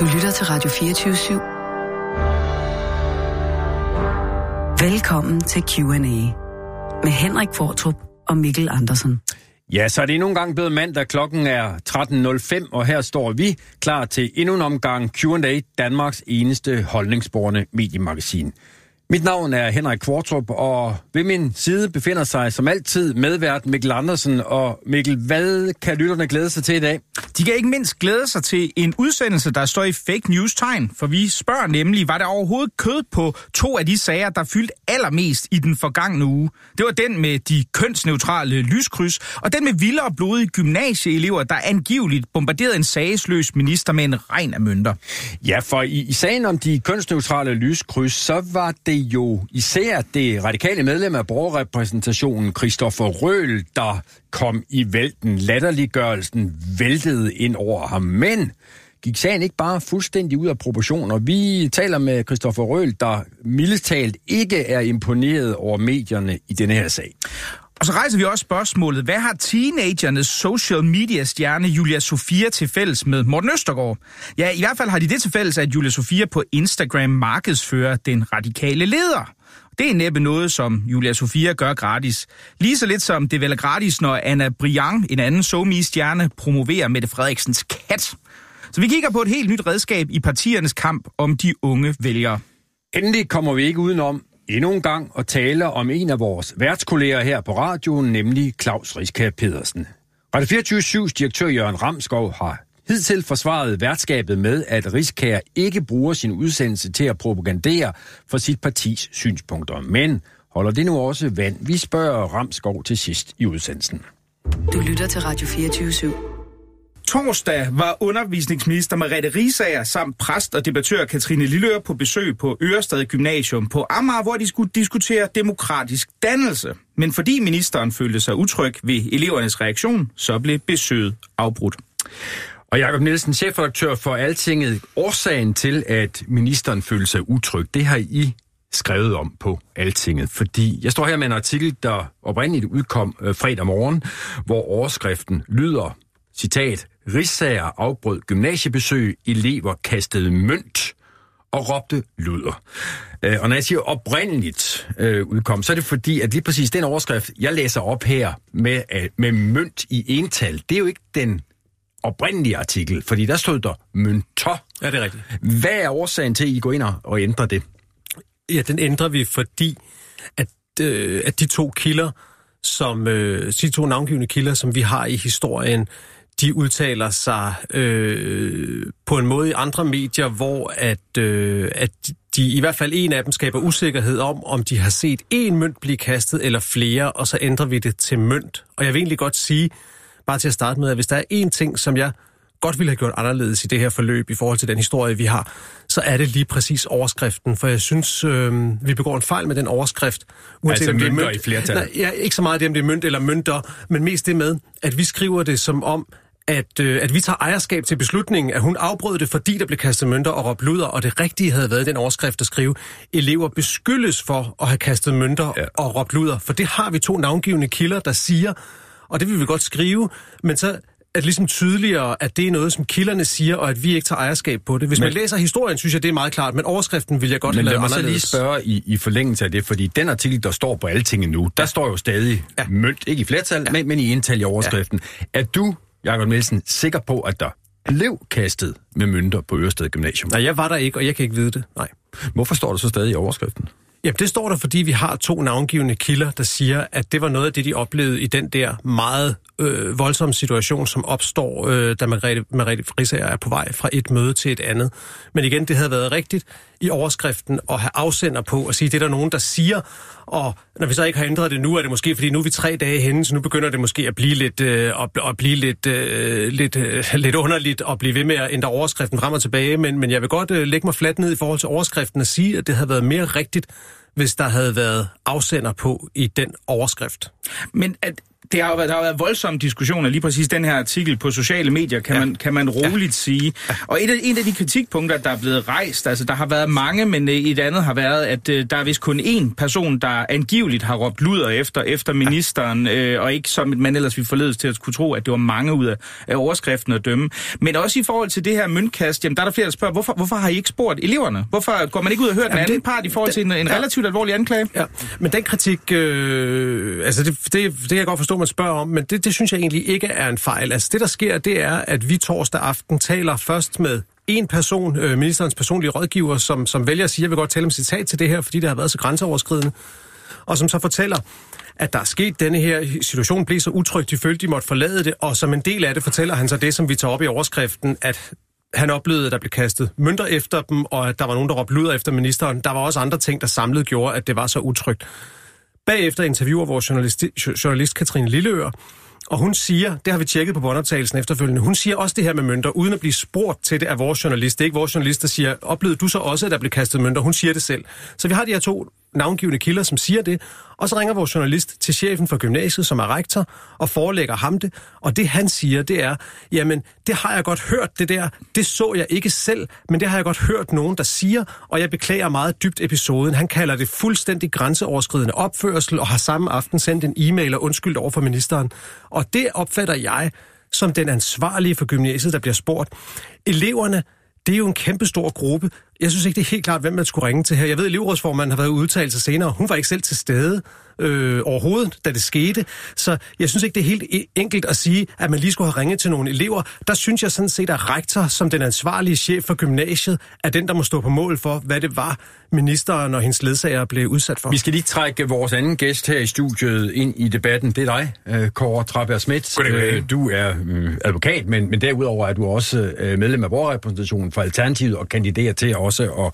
Du lytter til Radio 24 /7. Velkommen til Q&A med Henrik Fortrup og Mikkel Andersen. Ja, så er det endnu en gang blevet mandag. Klokken er 13.05, og her står vi klar til endnu en omgang Q&A, Danmarks eneste holdningsborgende mediemagasin. Mit navn er Henrik Kvartrup, og ved min side befinder sig som altid medvært Mikkel Andersen. Og Mikkel, hvad kan lytterne glæde sig til i dag? De kan ikke mindst glæde sig til en udsendelse, der står i fake news-tegn, for vi spørger nemlig, var der overhovedet kød på to af de sager, der fyldte allermest i den forgangne uge? Det var den med de kønsneutrale lyskryds, og den med vilde og blodige gymnasieelever, der angiveligt bombarderede en sagesløs minister med en regn af mønter. Ja, for i, i sagen om de kønsneutrale lyskryds, så var det jo især det radikale medlem af borgerrepræsentationen, Christoffer Røhl, der kom i vælten. Latterliggørelsen væltede ind over ham. Men gik sagen ikke bare fuldstændig ud af proportioner? Vi taler med Christoffer Røhl, der mildest talt ikke er imponeret over medierne i denne her sag. Og så rejser vi også spørgsmålet, hvad har teenagernes social media stjerne Julia Sofia til fælles med Morten Østergaard? Ja, i hvert fald har de det til fælles, at Julia Sofia på Instagram markedsfører den radikale leder. Det er næppe noget, som Julia Sofia gør gratis. Lige så lidt som det vel er gratis, når Anna Briang, en anden somi-stjerne, promoverer Mette Frederiksens kat. Så vi kigger på et helt nyt redskab i partiernes kamp om de unge vælgere. Endelig kommer vi ikke udenom endnu en gang og tale om en af vores værtskolleger her på radioen, nemlig Claus Riskær Pedersen. Radio 24 direktør Jørgen Ramskov har hidtil forsvaret værtskabet med, at Riskær ikke bruger sin udsendelse til at propagandere for sit partis synspunkter. Men holder det nu også vand? Vi spørger Ramskov til sidst i udsendelsen. Du lytter til Radio 24 /7. Torsdag var undervisningsminister Marette Risager samt præst og debattør Katrine Lillør på besøg på Ørestad Gymnasium på Amager, hvor de skulle diskutere demokratisk dannelse. Men fordi ministeren følte sig utryg ved elevernes reaktion, så blev besøget afbrudt. Og Jakob Nielsen, chefredaktør for Altinget, årsagen til, at ministeren følte sig utryg, det har I skrevet om på Altinget, fordi jeg står her med en artikel, der oprindeligt udkom øh, fredag morgen, hvor overskriften lyder, citat, Rigsager afbrød gymnasiebesøg, elever kastede mønt og råbte luder. Øh, og når jeg siger oprindeligt øh, udkom, så er det fordi, at lige præcis den overskrift, jeg læser op her med, øh, med mønt i ental, det er jo ikke den oprindelige artikel, fordi der stod der mønter. Ja, det er rigtigt. Hvad er årsagen til, at I går ind og ændrer det? Ja, den ændrer vi, fordi at, øh, at de to kilder, som øh, de to navngivende kilder, som vi har i historien, de udtaler sig øh, på en måde i andre medier, hvor at, øh, at de i hvert fald en af dem skaber usikkerhed om, om de har set en mønt blive kastet eller flere, og så ændrer vi det til mønt. Og jeg vil egentlig godt sige, bare til at starte med, at hvis der er en ting, som jeg godt ville have gjort anderledes i det her forløb i forhold til den historie, vi har, så er det lige præcis overskriften. For jeg synes, øh, vi begår en fejl med den overskrift. Uanset altså mønter mønt, i flertal? Nej, ja, ikke så meget det, om det er mønt eller mønter, men mest det med, at vi skriver det som om, at, øh, at vi tager ejerskab til beslutningen, at hun afbrød det, fordi der blev kastet mønter og råbt luder, og det rigtige havde været den overskrift at skrive, elever beskyldes for at have kastet mønter ja. og råbt luder, for det har vi to navngivende kilder, der siger, og det vil vi godt skrive, men så er det ligesom tydeligere, at det er noget, som kilderne siger, og at vi ikke tager ejerskab på det. Hvis men, man læser historien, synes jeg, det er meget klart, men overskriften vil jeg godt men have lavet anderledes. Men lad mig så lige spørge i, i forlængelse af det, fordi den artikel, der står på alting nu, der står jo stadig ja. mønt, ikke i flertal, ja. men, men i ental i overskriften. Ja. Er du Jakob Nielsen, sikker på, at der blev kastet med mønter på Ørsted Gymnasium? Nej, jeg var der ikke, og jeg kan ikke vide det. Nej. Hvorfor står der så stadig i overskriften? Jamen, det står der, fordi vi har to navngivende kilder, der siger, at det var noget af det, de oplevede i den der meget øh, voldsomme situation, som opstår, øh, da Margrethe, Margrethe Frisager er på vej fra et møde til et andet. Men igen, det havde været rigtigt i overskriften og have afsender på og sige, det er der nogen, der siger, og når vi så ikke har ændret det nu, er det måske, fordi nu er vi tre dage henne, så nu begynder det måske at blive lidt, øh, at, at blive lidt, øh, lidt, øh, lidt underligt at blive ved med at ændre overskriften frem og tilbage, men, men jeg vil godt øh, lægge mig fladt ned i forhold til overskriften og sige, at det havde været mere rigtigt, hvis der havde været afsender på i den overskrift. Men at det har jo været, der har været voldsomme diskussioner, lige præcis den her artikel på sociale medier, kan, ja. man, kan man roligt ja. sige. Og et af, en af de kritikpunkter, der er blevet rejst, altså der har været mange, men øh, et andet har været, at uh, der er vist kun én person, der angiveligt har råbt luder efter, efter ministeren, ja. uh, og ikke som man ellers vi forledes til at kunne tro, at det var mange ud af, af overskriften at dømme. Men også i forhold til det her møntkast, jamen der er der flere, der spørger, hvorfor, hvorfor har I ikke spurgt eleverne? Hvorfor går man ikke ud og hører den anden det, part i forhold til en, en ja. relativt alvorlig anklage? Ja, men den kritik, øh, altså det, det, det kan jeg godt forstå, man spørger om, men det, det synes jeg egentlig ikke er en fejl. Altså det, der sker, det er, at vi torsdag aften taler først med en person, øh, ministerens personlige rådgiver, som, som vælger at sige, at jeg vil godt tale om citat til det her, fordi det har været så grænseoverskridende, og som så fortæller, at der er sket denne her situation, blev så utrygt, de følte, de måtte forlade det, og som en del af det fortæller han så det, som vi tager op i overskriften, at han oplevede, at der blev kastet mønter efter dem, og at der var nogen, der råbte luder efter ministeren. Der var også andre ting, der samlet gjorde, at det var så utrygt. Bagefter interviewer vores journalist, journalist Katrine Lilleør, og hun siger, det har vi tjekket på båndoptagelsen efterfølgende, hun siger også det her med mønter, uden at blive spurgt til det af vores journalist. Det er ikke vores journalist, der siger, oplevede du så også, at der blev kastet mønter? Hun siger det selv. Så vi har de her to navngivende kilder, som siger det, og så ringer vores journalist til chefen for gymnasiet, som er rektor, og forelægger ham det, og det han siger, det er, jamen, det har jeg godt hørt det der, det så jeg ikke selv, men det har jeg godt hørt nogen, der siger, og jeg beklager meget dybt episoden. Han kalder det fuldstændig grænseoverskridende opførsel, og har samme aften sendt en e-mail og undskyldt over for ministeren. Og det opfatter jeg som den ansvarlige for gymnasiet, der bliver spurgt. Eleverne, det er jo en kæmpestor gruppe. Jeg synes ikke, det er helt klart, hvem man skulle ringe til her. Jeg ved, at elevrådsformanden har været udtalt sig senere. Hun var ikke selv til stede øh, overhovedet, da det skete. Så jeg synes ikke, det er helt e- enkelt at sige, at man lige skulle have ringet til nogle elever. Der synes jeg sådan set, at rektor, som den ansvarlige chef for gymnasiet, er den, der må stå på mål for, hvad det var, ministeren og hendes ledsager blev udsat for. Vi skal lige trække vores anden gæst her i studiet ind i debatten. Det er dig, øh, Kåre Trapper Schmidt. Øh, du er øh, advokat, men, men derudover er du også medlem af vores repræsentation for Alternativet og kandiderer til også at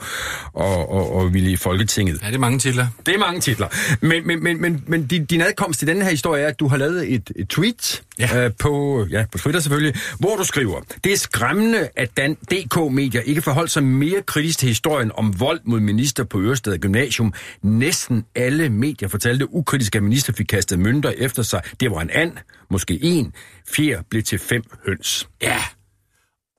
og, og, og ville i Folketinget. Ja, det er mange titler. Det er mange titler. Men, men, men, men, men din, din adkomst til denne her historie er, at du har lavet et, et tweet ja. øh, på, ja, på Twitter selvfølgelig, hvor du skriver, det er skræmmende, at Dan DK-medier ikke forholdt sig mere kritisk til historien om vold mod minister på Ørsted Gymnasium. Næsten alle medier fortalte ukritisk, at minister fik kastet mønter efter sig. Det var en and, måske en. Fjer blev til fem høns. Ja,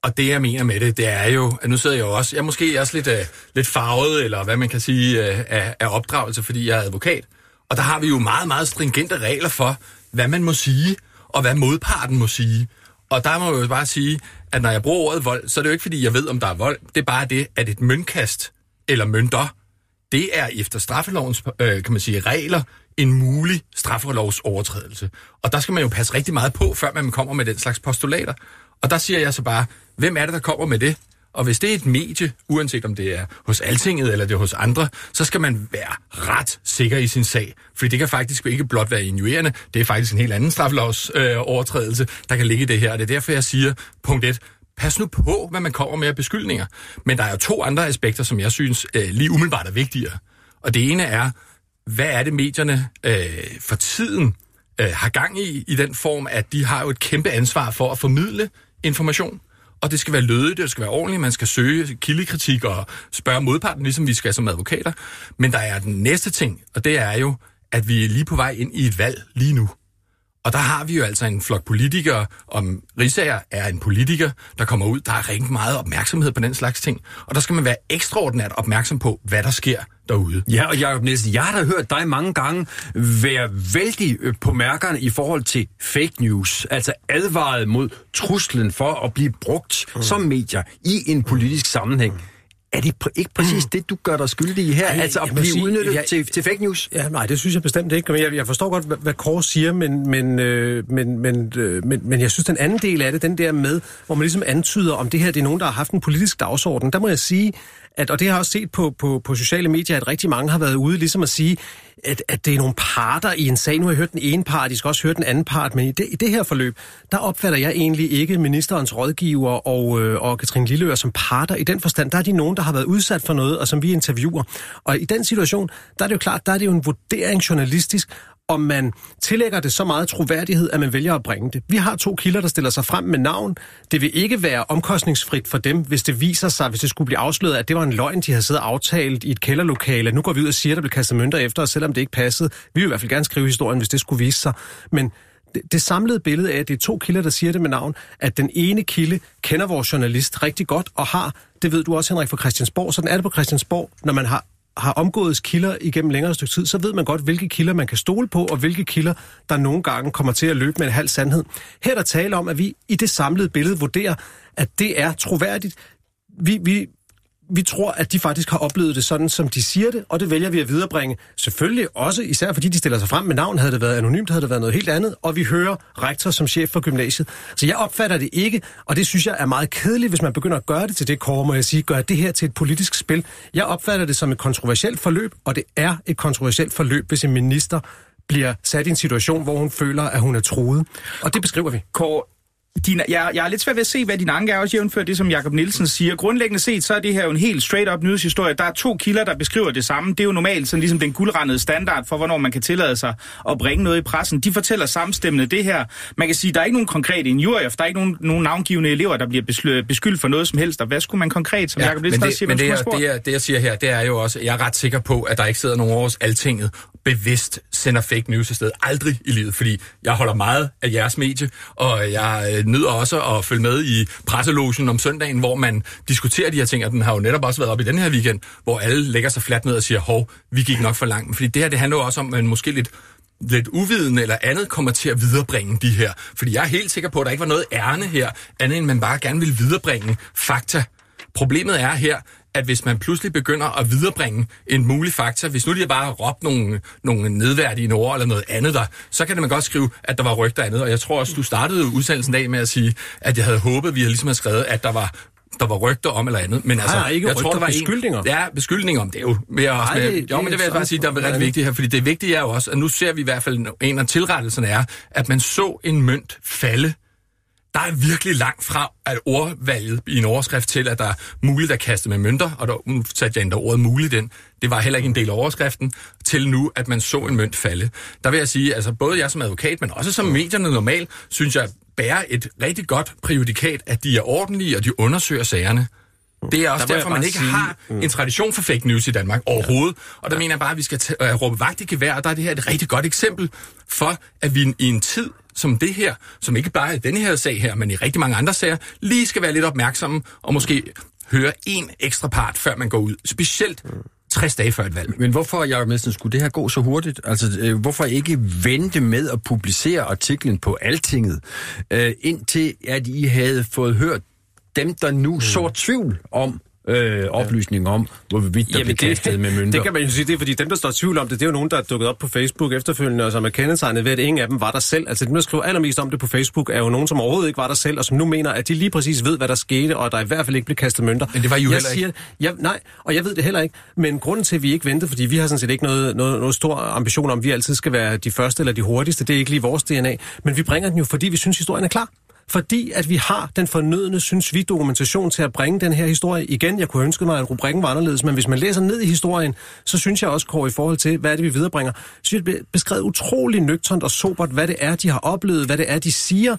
og det, jeg mener med det, det er jo, at nu sidder jeg jo også, jeg er måske også lidt, uh, lidt farvet, eller hvad man kan sige, uh, af, af opdragelse, fordi jeg er advokat. Og der har vi jo meget, meget stringente regler for, hvad man må sige, og hvad modparten må sige. Og der må jeg jo bare sige, at når jeg bruger ordet vold, så er det jo ikke, fordi jeg ved, om der er vold. Det er bare det, at et møntkast, eller mønter, det er efter straffelovens, øh, kan man sige, regler, en mulig straffelovsovertrædelse. Og der skal man jo passe rigtig meget på, før man kommer med den slags postulater. Og der siger jeg så bare, hvem er det, der kommer med det? Og hvis det er et medie, uanset om det er hos Altinget eller det er hos andre, så skal man være ret sikker i sin sag. Fordi det kan faktisk ikke blot være injurerende, det er faktisk en helt anden straffelovs øh, overtrædelse, der kan ligge i det her. Og det er derfor, jeg siger, punkt 1, pas nu på, hvad man kommer med af beskyldninger. Men der er jo to andre aspekter, som jeg synes øh, lige umiddelbart er vigtigere. Og det ene er, hvad er det medierne øh, for tiden øh, har gang i, i den form, at de har jo et kæmpe ansvar for at formidle information. Og det skal være lødigt, det skal være ordentligt, man skal søge kildekritik og spørge modparten, ligesom vi skal som advokater. Men der er den næste ting, og det er jo, at vi er lige på vej ind i et valg lige nu. Og der har vi jo altså en flok politikere, om Risager er en politiker, der kommer ud, der er rigtig meget opmærksomhed på den slags ting. Og der skal man være ekstraordinært opmærksom på, hvad der sker derude. Ja, og Jacob Nielsen, jeg har da hørt dig mange gange være vældig øh, på mærkerne i forhold til fake news, altså advaret mod truslen for at blive brugt mm. som medier i en politisk sammenhæng. Er det ikke præcis mm. det, du gør dig skyldig i her? Ej, altså at blive sige, udnyttet jeg, til, til fake news? Ja, nej, det synes jeg bestemt ikke. Jeg, jeg forstår godt, hvad, hvad Kåre siger, men, men, øh, men, men, øh, men, men jeg synes, den anden del af det, den der med, hvor man ligesom antyder, om det her det er nogen, der har haft en politisk dagsorden, der må jeg sige, at, og det har jeg også set på, på, på sociale medier, at rigtig mange har været ude ligesom at sige, at, at det er nogle parter i en sag. Nu har jeg hørt den ene part, I skal også høre den anden part, men i det, i det her forløb, der opfatter jeg egentlig ikke ministerens rådgiver og, øh, og Katrine Lilleør som parter. I den forstand, der er de nogen, der har været udsat for noget, og som vi interviewer. Og i den situation, der er det jo klart, der er det jo en vurdering journalistisk, om man tillægger det så meget troværdighed, at man vælger at bringe det. Vi har to kilder, der stiller sig frem med navn. Det vil ikke være omkostningsfrit for dem, hvis det viser sig, hvis det skulle blive afsløret, at det var en løgn, de havde siddet aftalt i et kælderlokale. Nu går vi ud og siger, at der bliver kastet mønter efter os, selvom det ikke passede. Vi vil i hvert fald gerne skrive historien, hvis det skulle vise sig. Men det, det samlede billede af, at det er to kilder, der siger det med navn, at den ene kilde kender vores journalist rigtig godt og har, det ved du også Henrik fra Christiansborg, sådan er det på Christiansborg, når man har har omgået kilder igennem længere stykke tid, så ved man godt, hvilke kilder man kan stole på, og hvilke kilder, der nogle gange kommer til at løbe med en halv sandhed. Her er der tale om, at vi i det samlede billede vurderer, at det er troværdigt. Vi, vi, vi tror, at de faktisk har oplevet det sådan, som de siger det, og det vælger vi at viderebringe. Selvfølgelig også, især fordi de stiller sig frem med navn, havde det været anonymt, havde det været noget helt andet, og vi hører rektor som chef for gymnasiet. Så jeg opfatter det ikke, og det synes jeg er meget kedeligt, hvis man begynder at gøre det til det kår, må jeg sige, gør det her til et politisk spil. Jeg opfatter det som et kontroversielt forløb, og det er et kontroversielt forløb, hvis en minister bliver sat i en situation, hvor hun føler, at hun er truet. Og det beskriver vi. Kåre, din, jeg, jeg er lidt svært ved at se, hvad din anke er, også jævnfør det, som Jakob Nielsen siger. Grundlæggende set, så er det her jo en helt straight-up nyhedshistorie. Der er to kilder, der beskriver det samme. Det er jo normalt sådan ligesom den guldrendede standard for, hvornår man kan tillade sig at bringe noget i pressen. De fortæller samstemmende det her. Man kan sige, der er ikke nogen konkrete injurier, der er ikke nogen, nogen navngivende elever, der bliver beskyldt for noget som helst. Og hvad skulle man konkret, som ja, Jacob Nielsen det, siger, men det, jeg, det, jeg, det, jeg siger her, det er jo også, jeg er ret sikker på, at der ikke sidder nogen over os altinget bevidst sender fake news afsted. Aldrig i livet, fordi jeg holder meget af jeres medie, og jeg øh, nyder også at følge med i presselogen om søndagen, hvor man diskuterer de her ting, og den har jo netop også været op i den her weekend, hvor alle lægger sig fladt ned og siger, hov, vi gik nok for langt. Fordi det her, det handler jo også om, at man måske lidt lidt uviden eller andet kommer til at viderebringe de her. Fordi jeg er helt sikker på, at der ikke var noget ærne her, andet end man bare gerne vil viderebringe fakta. Problemet er her, at hvis man pludselig begynder at viderebringe en mulig fakta, hvis nu de bare har råbt nogle, nogle nedværdige ord eller noget andet der, så kan man godt skrive, at der var rygter andet. Og jeg tror også, du startede udsendelsen dag med at sige, at jeg havde håbet, vi havde ligesom skrevet, at der var der var rygter om eller andet. Men altså, Nej, ikke jeg rygter, tror, der var beskyldninger. En, ja, beskyldninger om det er jo mere også Nej, med, det- Jo, men det vil jeg bare sige, der er ret vigtigt her, fordi det vigtige er jo også, at nu ser vi i hvert fald en af tilrettelserne er, at man så en mønt falde der er virkelig langt fra at ordvalget i en overskrift til, at der er muligt at kaste med mønter, og der, nu satte jeg endda ordet muligt ind, det var heller ikke en del af overskriften, til nu, at man så en mønt falde. Der vil jeg sige, altså både jeg som advokat, men også som medierne normalt, synes jeg bærer et rigtig godt præjudikat, at de er ordentlige, og de undersøger sagerne. Det er også Der derfor, man ikke sige- har en tradition for fake news i Danmark overhovedet. Og der mener jeg bare, at vi skal t- uh, råbe vagt i gevær, og der er det her et rigtig godt eksempel for, at vi i en tid som det her, som ikke bare i denne her sag her, men i rigtig mange andre sager, lige skal være lidt opmærksomme og måske høre en ekstra part, før man går ud. Specielt 60 dage før et valg. Men hvorfor, Jacob Nielsen, skulle det her gå så hurtigt? Altså, øh, hvorfor ikke vente med at publicere artiklen på Altinget, øh, indtil at I havde fået hørt dem, der nu mm. så tvivl om øh, oplysning om, hvorvidt der blev kastet med mønter? det kan man jo sige, det er fordi dem, der står i tvivl om det, det er jo nogen, der er dukket op på Facebook efterfølgende, og som er kendetegnet ved, at ingen af dem var der selv. Altså dem, der skriver allermest om det på Facebook, er jo nogen, som overhovedet ikke var der selv, og som nu mener, at de lige præcis ved, hvad der skete, og der i hvert fald ikke blev kastet mønter. Men det var I jo jeg heller ikke. siger, Jeg, nej, og jeg ved det heller ikke. Men grunden til, at vi ikke venter, fordi vi har sådan set ikke noget, noget, noget stor ambition om, at vi altid skal være de første eller de hurtigste. Det er ikke lige vores DNA. Men vi bringer den jo, fordi vi synes, historien er klar. Fordi at vi har den fornødne, synes vi, dokumentation til at bringe den her historie igen. Jeg kunne ønske mig, at rubrikken var anderledes, men hvis man læser ned i historien, så synes jeg også, Kåre, i forhold til, hvad er det, vi viderebringer, synes jeg, det beskrevet utrolig nøgternt og sobert, hvad det er, de har oplevet, hvad det er, de siger,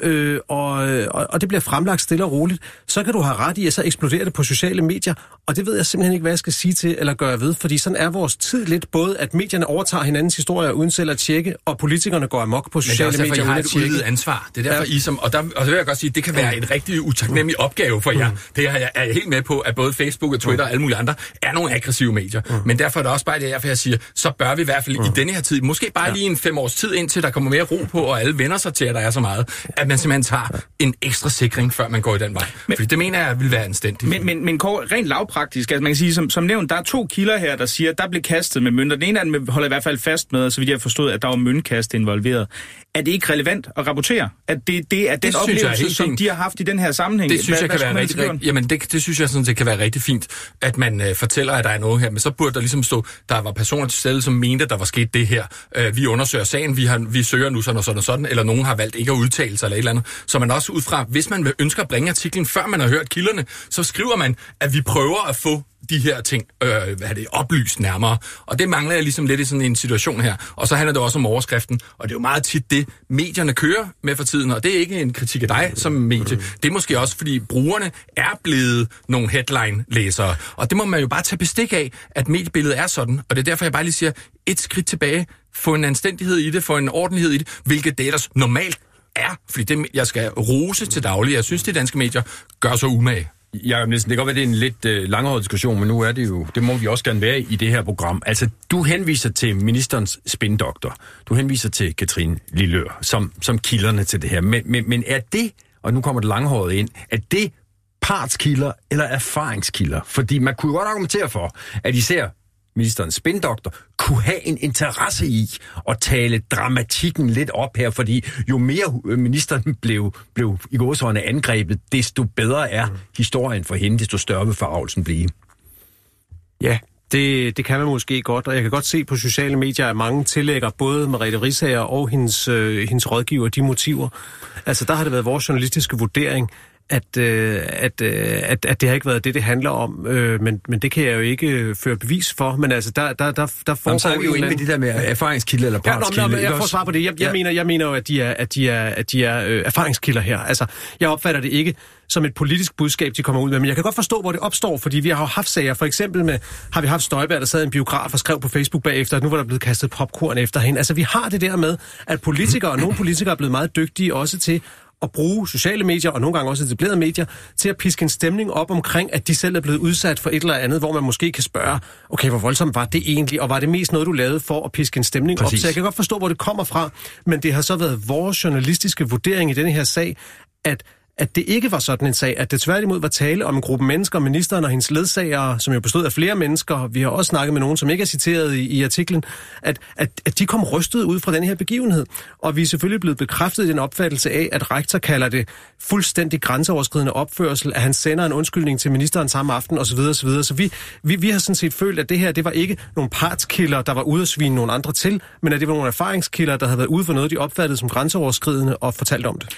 øh, og, og, og det bliver fremlagt stille og roligt, så kan du have ret i, at så eksploderer det på sociale medier, og det ved jeg simpelthen ikke, hvad jeg skal sige til eller gøre ved, fordi sådan er vores tid lidt, både at medierne overtager hinandens historier uden selv at tjekke, og politikerne går amok på Men det er sociale også derfor, medier I har et at ansvar. Det er derfor, Ja. I som... Og, der, og så vil jeg godt sige, det kan være en rigtig utaknemmelig opgave for jer. Det er jeg er jeg helt med på, at både Facebook og Twitter og alle mulige andre er nogle aggressive medier. Men derfor er det også bare det, jeg siger, så bør vi i hvert fald i denne her tid, måske bare lige en fem års tid, indtil der kommer mere ro på, og alle vender sig til, at der er så meget, at man simpelthen tager en ekstra sikring, før man går i den vej. Fordi det mener jeg vil være anstændigt. Men, men, men Kåre, rent lavpraktisk, altså man kan sige, som, som nævnt, der er to kilder her, der siger, der blev kastet med mønter. Den ene af dem holder i hvert fald fast med, så vidt jeg forstået, at der var møntkast involveret. Er det ikke relevant at rapportere, at det, det er den jeg er oplevelse, helt som fint. de har haft i den her sammenhæng? Det synes Hvad- jeg kan være rigtig, rigtig, jamen det, det synes jeg sådan set kan være rigtig fint, at man øh, fortæller, at der er noget her. Men så burde der ligesom stå, der var personer til stede, som mente, at der var sket det her. Øh, vi undersøger sagen, vi, har, vi søger nu sådan og sådan og sådan, eller nogen har valgt ikke at udtale sig eller et eller andet. Så man også ud fra, hvis man vil ønsker at bringe artiklen, før man har hørt kilderne, så skriver man, at vi prøver at få de her ting øh, hvad er det, oplyst nærmere. Og det mangler jeg ligesom lidt i sådan en situation her. Og så handler det også om overskriften, og det er jo meget tit det, medierne kører med for tiden, og det er ikke en kritik af dig som medie. Det er måske også, fordi brugerne er blevet nogle headline-læsere. Og det må man jo bare tage bestik af, at mediebilledet er sådan. Og det er derfor, jeg bare lige siger, et skridt tilbage, få en anstændighed i det, få en ordentlighed i det, hvilket det ellers normalt er, fordi det, jeg skal rose til daglig. Jeg synes, de danske medier gør så umage. Jakob Nielsen, det kan godt være, det er en lidt øh, langhåret diskussion, men nu er det jo, det må vi også gerne være i det her program. Altså, du henviser til ministerens spindoktor. Du henviser til Katrine Lillør som, som kilderne til det her. Men, men, men er det, og nu kommer det langhåret ind, er det partskilder eller erfaringskilder? Fordi man kunne jo godt argumentere for, at især ministerens spindoktor, kunne have en interesse i at tale dramatikken lidt op her, fordi jo mere øh, ministeren blev, blev i gåsøjne angrebet, desto bedre er historien for hende, desto større vil forarvelsen blive. Ja, det, det kan man måske godt, og jeg kan godt se på sociale medier, at mange tillægger både Merete Risager og hendes, øh, hendes rådgiver de motiver. Altså, der har det været vores journalistiske vurdering, at, øh, at, øh, at, at det har ikke været det, det handler om, øh, men, men det kan jeg jo ikke føre bevis for, men altså, der, der, der, der foregår... så er vi jo inde ved det der med erfaringskilde eller partskilde. Ja, nå, nå, jeg får svar på det. Jeg, jeg, ja. mener, jeg mener jo, at de er, at de er, at de er øh, erfaringskilder her. Altså, jeg opfatter det ikke som et politisk budskab, de kommer ud med. Men jeg kan godt forstå, hvor det opstår, fordi vi har jo haft sager. For eksempel med, har vi haft Støjberg, der sad i en biograf og skrev på Facebook bagefter, at nu var der blevet kastet popcorn efter hende. Altså, vi har det der med, at politikere, og nogle politikere er blevet meget dygtige også til at bruge sociale medier, og nogle gange også etablerede medier, til at piske en stemning op omkring, at de selv er blevet udsat for et eller andet, hvor man måske kan spørge, okay, hvor voldsomt var det egentlig, og var det mest noget, du lavede for at piske en stemning Præcis. op? Så jeg kan godt forstå, hvor det kommer fra, men det har så været vores journalistiske vurdering i denne her sag, at at det ikke var sådan en sag, at det tværtimod var tale om en gruppe mennesker, ministeren og hendes ledsagere, som jo bestod af flere mennesker, vi har også snakket med nogen, som ikke er citeret i, i artiklen, at, at, at de kom rystet ud fra den her begivenhed. Og vi er selvfølgelig blevet bekræftet i den opfattelse af, at rektor kalder det fuldstændig grænseoverskridende opførsel, at han sender en undskyldning til ministeren samme aften osv. osv. Så vi, vi, vi har sådan set følt, at det her, det var ikke nogle partskilder, der var ude at svine nogle andre til, men at det var nogle erfaringskilder, der havde været ude for noget, de opfattede som grænseoverskridende og fortalt om det.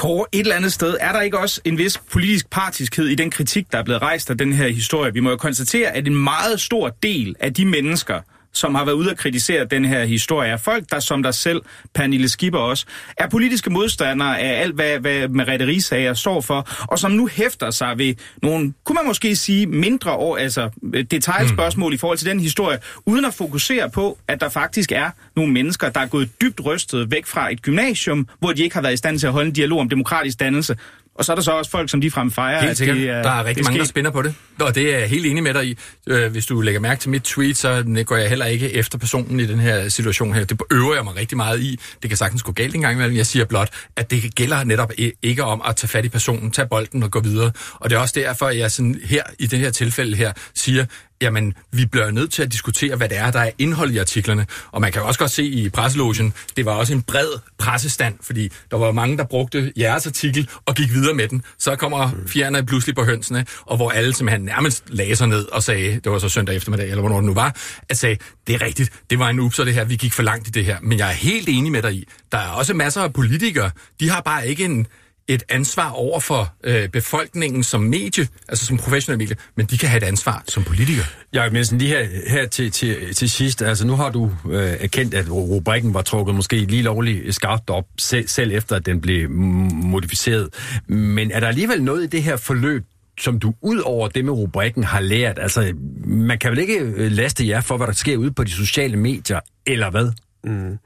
Kåre, et eller andet sted, er der ikke også en vis politisk partiskhed i den kritik, der er blevet rejst af den her historie? Vi må jo konstatere, at en meget stor del af de mennesker, som har været ude at kritisere den her historie, er folk, der som der selv, Pernille Skipper også, er politiske modstandere af alt, hvad, hvad Merete Risager står for, og som nu hæfter sig ved nogle, kunne man måske sige, mindre år, altså detaljspørgsmål mm. i forhold til den historie, uden at fokusere på, at der faktisk er nogle mennesker, der er gået dybt rystet væk fra et gymnasium, hvor de ikke har været i stand til at holde en dialog om demokratisk dannelse, og så er der så også folk, som de fremfejrer. Helt sikkert. De, uh, der er rigtig mange, der spænder på det. Og det er jeg helt enig med dig i. Uh, hvis du lægger mærke til mit tweet, så går jeg heller ikke efter personen i den her situation her. Det øver jeg mig rigtig meget i. Det kan sagtens gå galt en gang imellem. Jeg siger blot, at det gælder netop ikke om at tage fat i personen, tage bolden og gå videre. Og det er også derfor, at jeg sådan her i det her tilfælde her siger, jamen, vi bliver nødt til at diskutere, hvad det er, der er indhold i artiklerne. Og man kan jo også godt se i presselogen, det var også en bred pressestand, fordi der var mange, der brugte jeres artikel og gik videre med den. Så kommer fjerne pludselig på hønsene, og hvor alle simpelthen nærmest lagde sig ned og sagde, det var så søndag eftermiddag, eller hvornår det nu var, at sagde, det er rigtigt, det var en upser det her, vi gik for langt i det her. Men jeg er helt enig med dig i, der er også masser af politikere, de har bare ikke en et ansvar over for øh, befolkningen som medie, altså som professionel medie, men de kan have et ansvar som politikere. Ja, men lige her, her til, til, til sidst, altså nu har du øh, erkendt, at rubrikken var trukket måske lige lovligt skarpt op, selv, selv efter at den blev modificeret. Men er der alligevel noget i det her forløb, som du ud over det med rubrikken har lært? Altså, man kan vel ikke øh, laste jer for, hvad der sker ude på de sociale medier, eller hvad? Mm.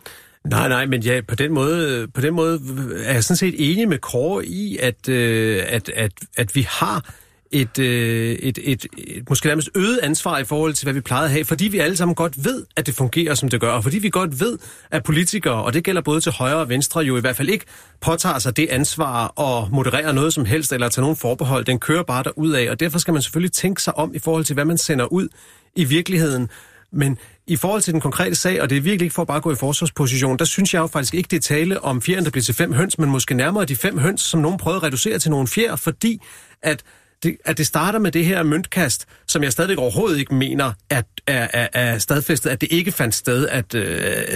Nej, nej, men ja, på den måde, på den måde er jeg sådan set enig med Kåre i, at, øh, at, at, at vi har et, øh, et, et, et måske nærmest øget ansvar i forhold til, hvad vi plejede at have, fordi vi alle sammen godt ved, at det fungerer, som det gør, og fordi vi godt ved, at politikere, og det gælder både til højre og venstre, jo i hvert fald ikke påtager sig det ansvar og modererer noget som helst, eller tager nogen forbehold. Den kører bare derud af, og derfor skal man selvfølgelig tænke sig om i forhold til, hvad man sender ud i virkeligheden. Men i forhold til den konkrete sag, og det er virkelig ikke for at bare gå i forsvarsposition, der synes jeg jo faktisk ikke, det er tale om fjeren, der bliver til fem høns, men måske nærmere de fem høns, som nogen prøvede at reducere til nogle fjer, fordi at det, at det starter med det her møntkast, som jeg stadig overhovedet ikke mener at, er, er, er stadfæstet, at det ikke fandt sted. At, øh,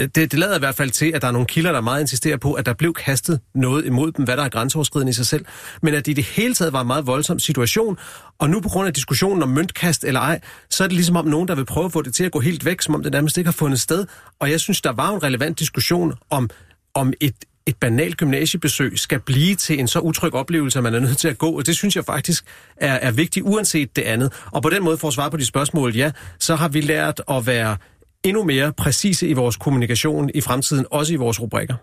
det, det lader i hvert fald til, at der er nogle kilder, der meget insisterer på, at der blev kastet noget imod dem, hvad der er grænseoverskridende i sig selv. Men at det i det hele taget var en meget voldsom situation, og nu på grund af diskussionen om møntkast eller ej, så er det ligesom om nogen, der vil prøve at få det til at gå helt væk, som om det nærmest ikke har fundet sted. Og jeg synes, der var en relevant diskussion om, om et, et banalt gymnasiebesøg skal blive til en så utryg oplevelse, at man er nødt til at gå. Og det synes jeg faktisk er, er vigtigt, uanset det andet. Og på den måde, for at svare på de spørgsmål, ja, så har vi lært at være endnu mere præcise i vores kommunikation i fremtiden, også i vores rubrikker.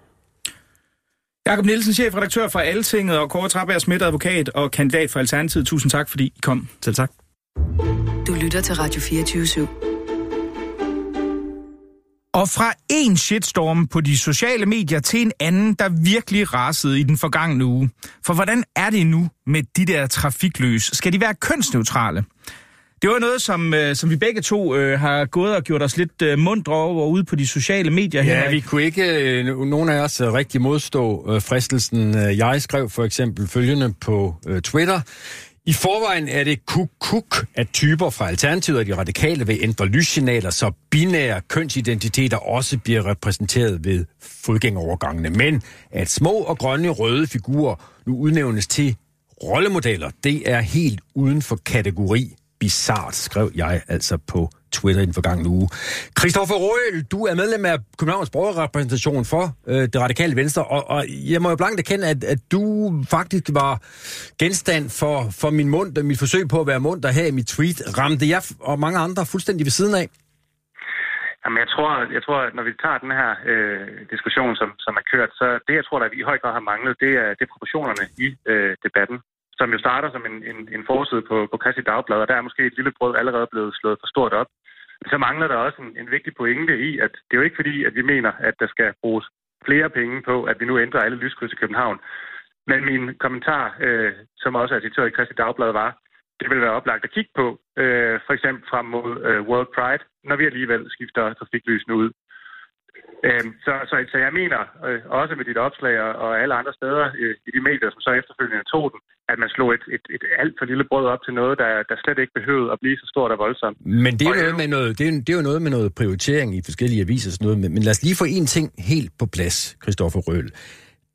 Jakob Nielsen, chefredaktør for Altinget, og Kåre Trapper, smidt advokat og kandidat for Alternativet. Tusind tak, fordi I kom. Selv tak. Du lytter til Radio 24 /7. Og fra en shitstorm på de sociale medier til en anden, der virkelig rasede i den forgangne uge. For hvordan er det nu med de der trafikløs? Skal de være kønsneutrale? Det var noget, som, øh, som vi begge to øh, har gået og gjort os lidt øh, mundre over ude på de sociale medier. Ja, Henrik. vi kunne ikke, øh, nogen af os, øh, rigtig modstå øh, fristelsen. Øh, Jeg skrev for eksempel følgende på øh, Twitter. I forvejen er det kuk-kuk, at typer fra Alternativet og de radikale vil ændre lyssignaler, så binære kønsidentiteter også bliver repræsenteret ved fodgængerovergangene. Men at små og grønne røde figurer nu udnævnes til rollemodeller, det er helt uden for kategori bizart, skrev jeg altså på Twitter i den forgangne uge. Christoffer Røhl, du er medlem af Københavns Borgerrepræsentation for øh, det radikale venstre, og, og jeg må jo blankt erkende, at, at du faktisk var genstand for, for min mund, mit forsøg på at være mund, der her i mit tweet, ramte jeg og mange andre fuldstændig ved siden af. Jamen, jeg tror, jeg tror, at når vi tager den her øh, diskussion, som, som er kørt, så det, jeg tror, der vi i høj grad har manglet, det er, det er proportionerne i øh, debatten, som jo starter som en, en, en forside på, på Christi Dagblad, og der er måske et lille brød allerede blevet slået for stort op. Men så mangler der også en, en vigtig pointe i, at det er jo ikke fordi, at vi mener, at der skal bruges flere penge på, at vi nu ændrer alle lyskryds i København. Men min kommentar, øh, som også er citeret i Kristi Dagblad, var, det vil være oplagt at kigge på, øh, for eksempel frem mod øh, World Pride, når vi alligevel skifter trafiklysene ud. Øhm, så, så, så jeg mener, øh, også med dit opslag og, alle andre steder øh, i de medier, som så efterfølgende tog den, at man slog et, et, et alt for lille brød op til noget, der, der slet ikke behøvede at blive så stort og voldsomt. Men det er, Og noget med noget, det, er, det er jo noget med noget prioritering i forskellige aviser og sådan noget. Men, men lad os lige få en ting helt på plads, Christoffer Røhl.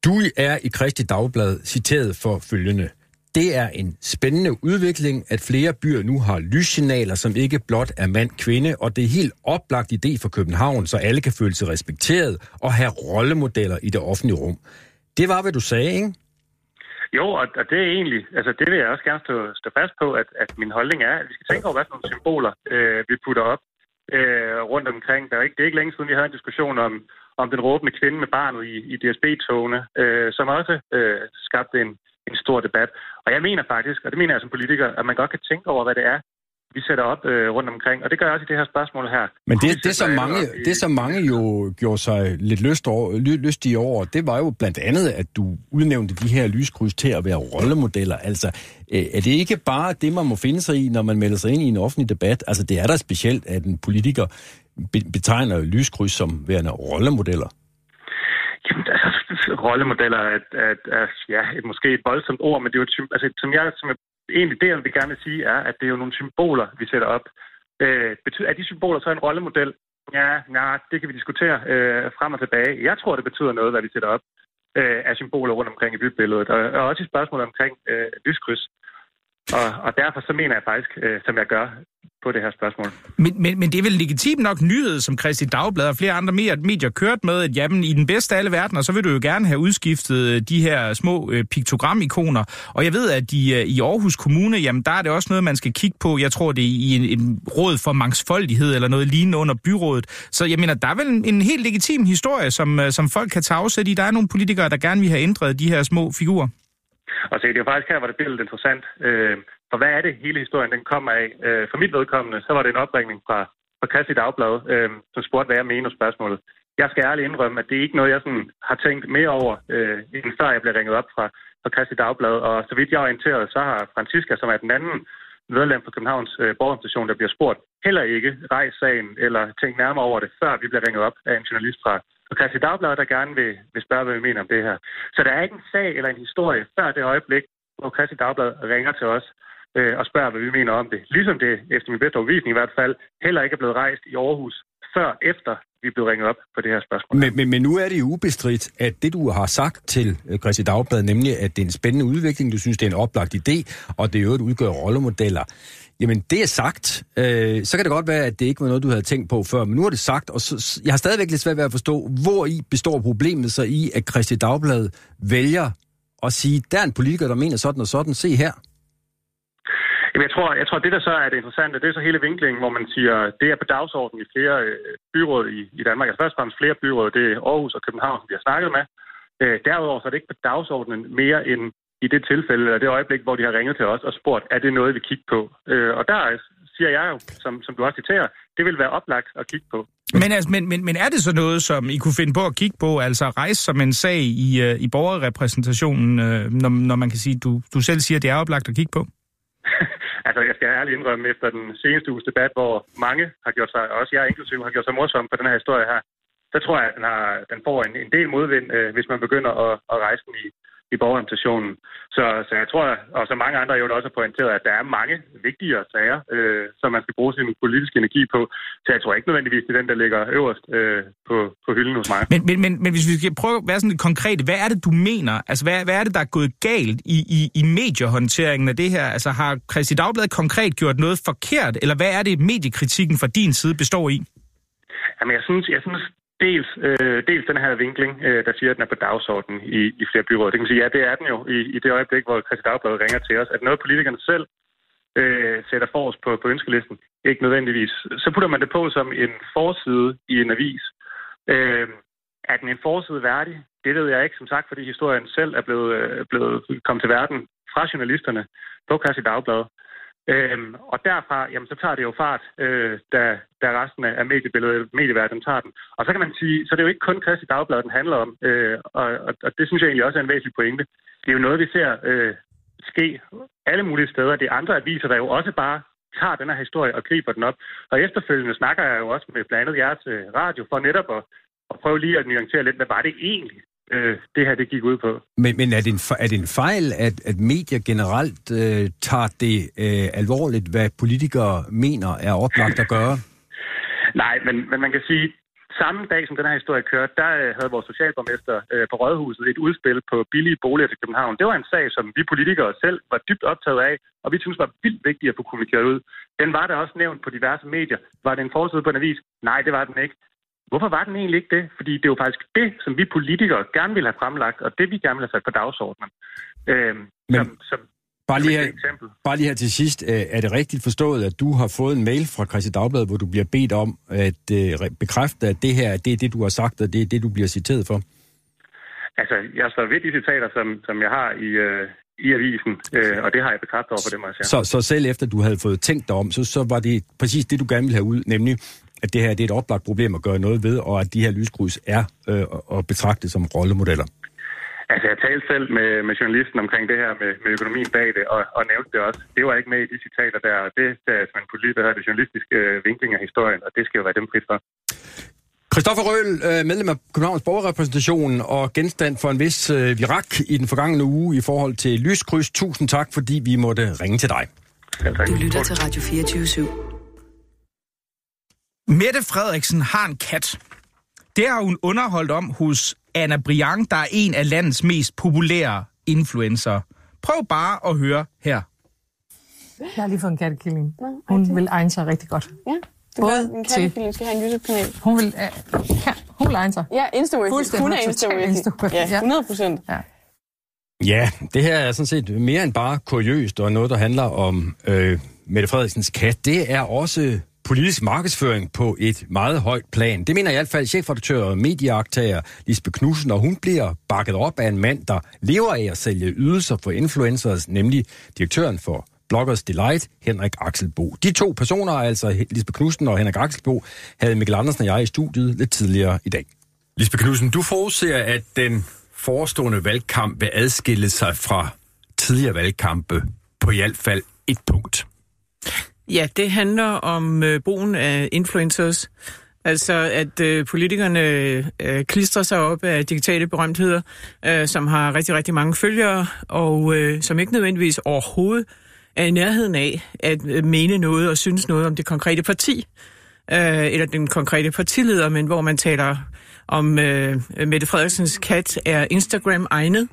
Du er i Kristi Dagblad citeret for følgende. Det er en spændende udvikling, at flere byer nu har lyssignaler, som ikke blot er mand-kvinde, og det er helt oplagt idé for København, så alle kan føle sig respekteret og have rollemodeller i det offentlige rum. Det var, hvad du sagde, ikke? Jo, og, og det er egentlig, altså det vil jeg også gerne stå, stå fast på, at, at min holdning er, at vi skal tænke over, hvad for nogle symboler øh, vi putter op øh, rundt omkring. Der er ikke, det er ikke længe siden, vi havde en diskussion om, om den råbende kvinde med barnet i, i DSB-togene, øh, som også øh, skabte en, en stor debat. Og jeg mener faktisk, og det mener jeg som politiker, at man godt kan tænke over, hvad det er, vi sætter op øh, rundt omkring. Og det gør jeg også i det her spørgsmål her. Men det, det, sætte som mange, i- det, som mange jo gjorde sig lidt lyst over, ly- lystige over, det var jo blandt andet, at du udnævnte de her lyskryds til at være rollemodeller. Altså, øh, er det ikke bare det, man må finde sig i, når man melder sig ind i en offentlig debat? Altså, det er da specielt, at en politiker be- betegner lyskryds som værende rollemodeller. Rollemodeller er, er, er ja, et, måske et voldsomt ord, men det er jo et, altså, som jeg, som jeg, egentlig det, jeg vil gerne vil sige, er, at det er jo nogle symboler, vi sætter op. Øh, betyder, er de symboler så en rollemodel? Ja, nej, det kan vi diskutere øh, frem og tilbage. Jeg tror, det betyder noget, hvad vi sætter op øh, af symboler rundt omkring i bybilledet, og, og også i spørgsmålet omkring øh, lyskryds. Og, og derfor så mener jeg faktisk, øh, som jeg gør på det her spørgsmål. Men, men, men det er vel legitim nok nyhed, som Christi Dagblad og flere andre medier, kørt med, at jamen, i den bedste af alle verdener, så vil du jo gerne have udskiftet øh, de her små øh, piktogramikoner. Og jeg ved, at i, øh, i Aarhus Kommune, jamen, der er det også noget, man skal kigge på. Jeg tror, det er i en, en råd for mangfoldighed eller noget lignende under byrådet. Så jeg mener, der er vel en, en helt legitim historie, som, øh, som folk kan tage afsæt i. Der er nogle politikere, der gerne vil have ændret de her små figurer. Og se, det er jo faktisk her, hvor det bliver lidt interessant. Øh, for hvad er det, hele historien den kommer af? Øh, for mit vedkommende, så var det en opringning fra, fra Christi Dagblad, øh, som spurgte, hvad jeg mener om spørgsmålet. Jeg skal ærligt indrømme, at det er ikke noget, jeg sådan har tænkt mere over, øh, end før jeg blev ringet op fra, fra Christi Dagblad. Og så vidt jeg er orienteret, så har Francisca, som er den anden medlem for Københavns øh, borgerorganisation, der bliver spurgt, heller ikke rejst sagen eller tænkt nærmere over det, før vi bliver ringet op af en journalist fra, fra Christi Dagblad, der gerne vil, vil spørge, hvad vi mener om det her. Så der er ikke en sag eller en historie før det øjeblik, hvor Christi Dagblad ringer til os øh, og spørger, hvad vi mener om det. Ligesom det, efter min bedste overbevisning i hvert fald, heller ikke er blevet rejst i Aarhus, før efter vi blev ringet op på det her spørgsmål. Men, men, men nu er det jo ubestridt, at det, du har sagt til øh, Christi Dagblad, nemlig at det er en spændende udvikling, du synes, det er en oplagt idé, og det er jo udgør rollemodeller. Jamen, det er sagt. Øh, så kan det godt være, at det ikke var noget, du havde tænkt på før, men nu er det sagt, og så, så- jeg har stadigvæk lidt svært ved at forstå, hvor i består problemet så i, at Christi Dagblad vælger at sige, der er en politiker, der mener sådan og sådan, se her. Jamen, jeg tror, jeg tror, det der så er det interessante, det er så hele vinklingen, hvor man siger, det er på dagsordenen i flere øh, byråd i, i Danmark. Altså først og fremmest flere byråd, det er Aarhus og København, som vi har snakket med. Øh, derudover så er det ikke på dagsordenen mere end i det tilfælde, eller det øjeblik, hvor de har ringet til os og spurgt, er det noget, vi kigger på? Øh, og der siger jeg jo, som, som du også citerer, det vil være oplagt at kigge på. Men, altså, men, men, men er det så noget, som I kunne finde på at kigge på, altså rejse som en sag i, øh, i borgerrepræsentationen, øh, når, når man kan sige, du, du selv siger, det er oplagt at kigge på? altså, jeg skal ærligt indrømme, efter den seneste uges debat, hvor mange har gjort sig, også jeg inklusive, har gjort sig morsom på den her historie her, så tror jeg, at den, har, den får en, en del modvind, øh, hvis man begynder at, at rejse den i, i borgerrepræsentationen. Så, så jeg tror, og så mange andre jo også har pointeret, at der er mange vigtigere sager, øh, som man skal bruge sin politiske energi på. Så jeg tror ikke nødvendigvis, det er den, der ligger øverst øh, på, på hylden hos mig. Men, men, men, men hvis vi skal prøve at være sådan konkret, hvad er det, du mener? Altså, hvad, hvad er det, der er gået galt i, i, i mediehåndteringen af det her? Altså, har Christi Dagblad konkret gjort noget forkert, eller hvad er det, mediekritikken fra din side består i? Jamen, jeg synes, jeg synes dels, øh, dels den her vinkling, øh, der siger, at den er på dagsordenen i, i flere byråd. Det kan man sige, ja, det er den jo i, i det øjeblik, hvor Christi Dagblad ringer til os. At noget politikerne selv øh, sætter forrest på, på ønskelisten, ikke nødvendigvis. Så putter man det på som en forside i en avis. Øh, er den en forside værdig? Det ved jeg ikke, som sagt, fordi historien selv er blevet, øh, blevet kommet til verden fra journalisterne på Christi Dagblad. Øhm, og derfra, jamen, så tager det jo fart, øh, da, da resten af mediebilledet, medieverdenen tager den. Og så kan man sige, så det er jo ikke kun Kristi Dagblad, den handler om, øh, og, og, og det synes jeg egentlig også er en væsentlig pointe. Det er jo noget, vi ser øh, ske alle mulige steder. Det er andre aviser, der jo også bare tager den her historie og griber den op. Og efterfølgende snakker jeg jo også med blandt andet jeres øh, radio for netop at, at prøve lige at nuancere lidt, hvad var det egentlig, øh, det her det gik ud på. Men, men er, det en, er det en fejl, at, at medier generelt øh, tager det øh, alvorligt, hvad politikere mener er oplagt at gøre? Nej, men, men man kan sige, samme dag som den her historie kørte, der øh, havde vores socialborgmester øh, på Rådhuset et udspil på billige boliger til København. Det var en sag, som vi politikere selv var dybt optaget af, og vi synes var vildt vigtigt at få kommunikeret ud. Den var der også nævnt på diverse medier. Var det en forside på en avis? Nej, det var den ikke. Hvorfor var den egentlig ikke det? Fordi det er jo faktisk det, som vi politikere gerne vil have fremlagt, og det vi gerne vil have sat på dagsordenen. Øhm, Men som, som, bare, lige her, bare lige her til sidst, øh, er det rigtigt forstået, at du har fået en mail fra Christi Dagblad, hvor du bliver bedt om at øh, bekræfte, at det her det er det, du har sagt, og det er det, du bliver citeret for? Altså, jeg står ved de citater, som, som jeg har i, øh, i avisen, øh, og det har jeg bekræftet over for dem, også. Så, så selv efter du havde fået tænkt dig om, så, så var det præcis det, du gerne ville have ud, nemlig at det her det er et oplagt problem at gøre noget ved, og at de her lyskryds er øh, og betragtet som rollemodeller? Altså, jeg talte selv med, med journalisten omkring det her med, med økonomien bag det, og, og nævnte det også. Det var ikke med i de citater der, og det er som en politisk, der det journalistiske øh, vinkling af historien, og det skal jo være dem frit for. Christoffer Røhl, øh, medlem af Københavns Borgerrepræsentation og genstand for en vis øh, virak i den forgangne uge i forhold til lyskryds. Tusind tak, fordi vi måtte ringe til dig. Ja, du lytter til Radio 24 /7. Mette Frederiksen har en kat. Det har hun underholdt om hos Anna Brian, der er en af landets mest populære influencer. Prøv bare at høre her. Jeg har lige fået en kattekilling. Hun vil egne sig rigtig godt. Ja, det Både en kattekilling skal have en YouTube-kanal. Hun vil, uh, ja, hun vil egne sig. Ja, Insta-worthy. Hun er Insta-worthy. Ja, 100 procent. Ja. Ja, det her er sådan set mere end bare kuriøst og noget, der handler om øh, Mette Frederiksens kat. Det er også politisk markedsføring på et meget højt plan. Det mener i hvert fald chefredaktør og medieaktager Lisbeth Knudsen, og hun bliver bakket op af en mand, der lever af at sælge ydelser for influencers, nemlig direktøren for Bloggers Delight, Henrik Axelbo. De to personer, altså Lisbeth Knudsen og Henrik Axelbo, havde Mikkel Andersen og jeg i studiet lidt tidligere i dag. Lisbeth Knudsen, du forudser, at den forestående valgkamp vil adskille sig fra tidligere valgkampe på i hvert fald et punkt. Ja, det handler om øh, brugen af influencers. Altså, at øh, politikerne øh, klistrer sig op af digitale berømtheder, øh, som har rigtig, rigtig mange følgere, og øh, som ikke nødvendigvis overhovedet er i nærheden af at øh, mene noget og synes noget om det konkrete parti, øh, eller den konkrete partileder, men hvor man taler om øh, Mette Frederiksens kat er Instagram-egnet,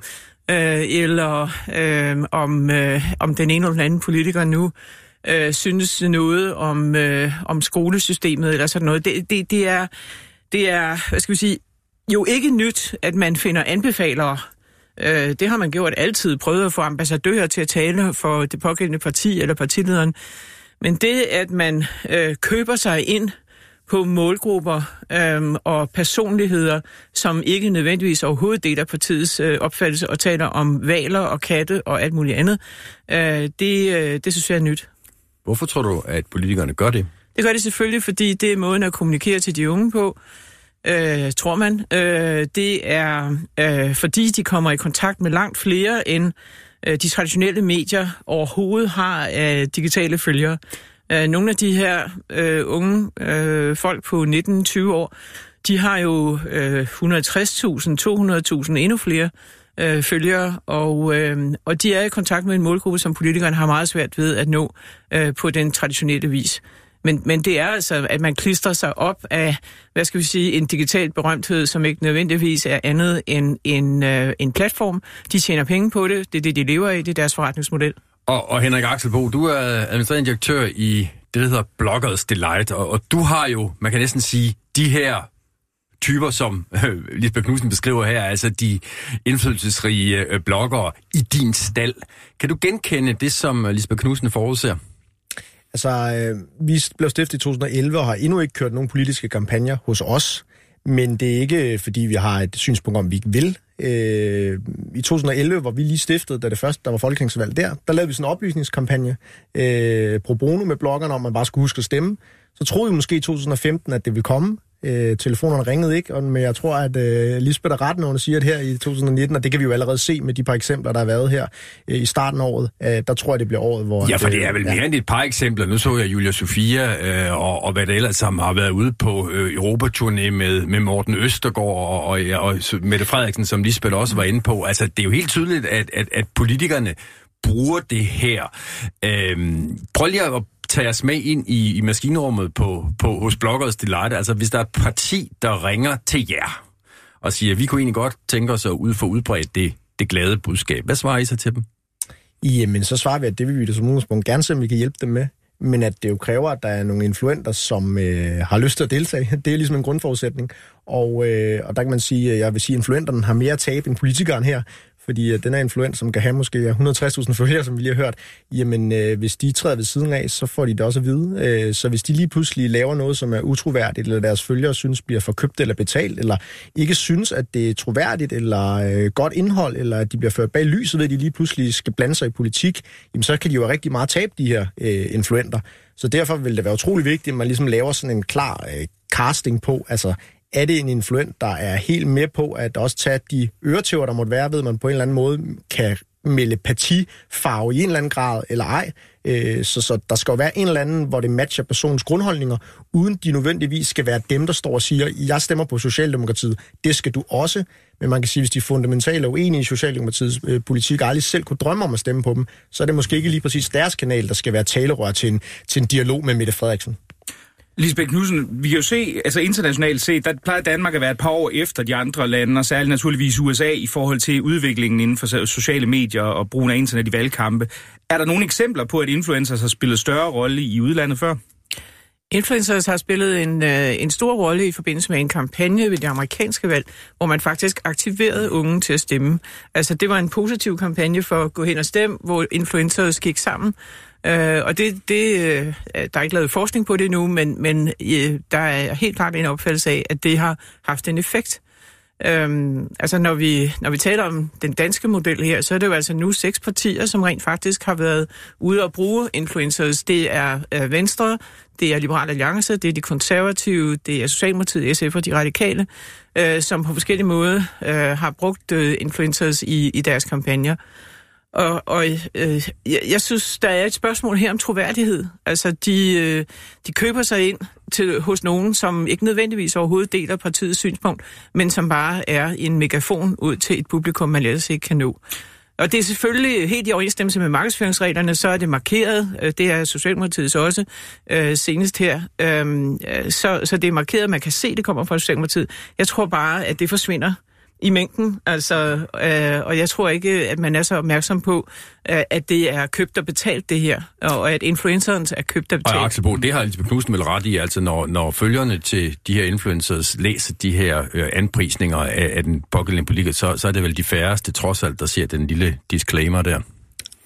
øh, eller øh, om, øh, om den ene eller den anden politiker nu øh, synes noget om, øh, om skolesystemet eller sådan noget. Det, det, det, er, det er, hvad skal vi sige, jo ikke nyt, at man finder anbefalere Øh, det har man gjort altid, prøvet at få ambassadører til at tale for det pågældende parti eller partilederen. Men det, at man øh, køber sig ind på målgrupper øhm, og personligheder, som ikke nødvendigvis overhovedet deler partiets øh, opfattelse og taler om valer og katte og alt muligt andet, øh, det, øh, det synes jeg er nyt. Hvorfor tror du, at politikerne gør det? Det gør de selvfølgelig, fordi det er måden at kommunikere til de unge på, øh, tror man. Øh, det er øh, fordi, de kommer i kontakt med langt flere end øh, de traditionelle medier overhovedet har af digitale følgere. Øh, nogle af de her øh, unge øh, folk på 19-20 år, de har jo øh, 160.000, 200.000, endnu flere øh, følgere, og, øh, og de er i kontakt med en målgruppe, som politikerne har meget svært ved at nå øh, på den traditionelle vis. Men, men det er altså, at man klistrer sig op af, hvad skal vi sige, en digital berømthed, som ikke nødvendigvis er andet end en, øh, en platform. De tjener penge på det, det er det, de lever af, det er deres forretningsmodel. Og, og Henrik Axelbo, du er administrerende direktør i det, der hedder Bloggers Delight, og, og du har jo, man kan næsten sige, de her typer, som øh, Lisbeth Knudsen beskriver her, altså de indflydelsesrige øh, bloggere i din stald. Kan du genkende det, som Lisbeth Knudsen forudser? Altså, øh, vi blev stiftet i 2011 og har endnu ikke kørt nogen politiske kampagner hos os, men det er ikke, øh, fordi vi har et synspunkt om, vi ikke vil. Øh, I 2011, hvor vi lige stiftede, da det første, der var folketingsvalg der, der lavede vi sådan en oplysningskampagne øh, pro bono med bloggerne, om man bare skulle huske at stemme. Så troede vi måske i 2015, at det ville komme. Øh, telefonerne ringede ikke, og, men jeg tror, at øh, Lisbeth er ret, når hun siger det her i 2019, og det kan vi jo allerede se med de par eksempler, der har været her øh, i starten af året. Øh, der tror jeg, det bliver året, hvor... Ja, for det er vel mere ja. end et par eksempler. Nu så jeg Julia Sofia øh, og, og hvad det ellers som har været ude på øh, Europaturné med, med Morten Østergaard og, og, og, og Mette Frederiksen, som Lisbeth også var inde på. Altså, det er jo helt tydeligt, at, at, at politikerne bruger det her. Øh, prøv lige at tage os med ind i, i maskinrummet på, på, hos Bloggers Delight. Altså, hvis der er et parti, der ringer til jer og siger, at vi kunne egentlig godt tænke os at ud få udbredt det, det glade budskab. Hvad svarer I så til dem? Jamen, så svarer vi, at det vil vi da som udgangspunkt gerne se, om vi kan hjælpe dem med. Men at det jo kræver, at der er nogle influenter, som øh, har lyst til at deltage. Det er ligesom en grundforudsætning. Og, øh, og der kan man sige, at jeg vil sige, at influenterne har mere tab end politikeren her fordi at den her influent, som kan have måske 160.000 følgere, som vi lige har hørt, jamen øh, hvis de træder ved siden af, så får de det også at vide. Øh, så hvis de lige pludselig laver noget, som er utroværdigt, eller deres følgere synes bliver forkøbt eller betalt, eller ikke synes, at det er troværdigt, eller øh, godt indhold, eller at de bliver ført bag lyset ved, at de lige pludselig skal blande sig i politik, jamen så kan de jo rigtig meget tabe de her øh, influenter. Så derfor vil det være utrolig vigtigt, at man ligesom laver sådan en klar øh, casting på, altså er det en influent, der er helt med på at også tage de øretæver, der måtte være ved, man på en eller anden måde kan melde partifarve i en eller anden grad, eller ej. Øh, så, så der skal jo være en eller anden, hvor det matcher personens grundholdninger, uden de nødvendigvis skal være dem, der står og siger, jeg stemmer på Socialdemokratiet, det skal du også. Men man kan sige, hvis de fundamentale er uenige i Socialdemokratiets øh, politik, og aldrig selv kunne drømme om at stemme på dem, så er det måske ikke lige præcis deres kanal, der skal være talerør til en, til en dialog med Mette Frederiksen. Lisbeth Knudsen, vi kan jo se, altså internationalt set, der plejer Danmark at være et par år efter de andre lande, og særligt naturligvis USA i forhold til udviklingen inden for sociale medier og brugen af internet i valgkampe. Er der nogle eksempler på, at influencers har spillet større rolle i udlandet før? Influencers har spillet en, øh, en stor rolle i forbindelse med en kampagne ved det amerikanske valg, hvor man faktisk aktiverede unge til at stemme. Altså det var en positiv kampagne for at gå hen og stemme, hvor influencers gik sammen Øh, og det, det, øh, der er ikke lavet forskning på det nu, men, men øh, der er helt klart en opfattelse af, at det har haft en effekt. Øhm, altså når vi, når vi taler om den danske model her, så er det jo altså nu seks partier, som rent faktisk har været ude og bruge influencers. Det er øh, Venstre, det er Liberal Alliance, det er de konservative, det er Socialdemokratiet, SF og de radikale, øh, som på forskellige måder øh, har brugt øh, influencers i, i deres kampagner. Og, og øh, jeg, jeg synes, der er et spørgsmål her om troværdighed. Altså, de, øh, de køber sig ind til, hos nogen, som ikke nødvendigvis overhovedet deler partiets synspunkt, men som bare er en megafon ud til et publikum, man ellers ikke kan nå. Og det er selvfølgelig helt i overensstemmelse med markedsføringsreglerne, så er det markeret, øh, det er Socialdemokratiet også øh, senest her, øhm, øh, så, så det er markeret, man kan se, det kommer fra Socialdemokratiet. Jeg tror bare, at det forsvinder i mængden, altså, øh, og jeg tror ikke, at man er så opmærksom på, øh, at det er købt og betalt det her, og at influenceren er købt og betalt. Og Axel Bo, det har Elisabeth Knudsen vel ret i, altså når, når følgerne til de her influencers læser de her øh, anprisninger af, af den pågældende politiker, så, så er det vel de færreste trods alt, der ser den lille disclaimer der.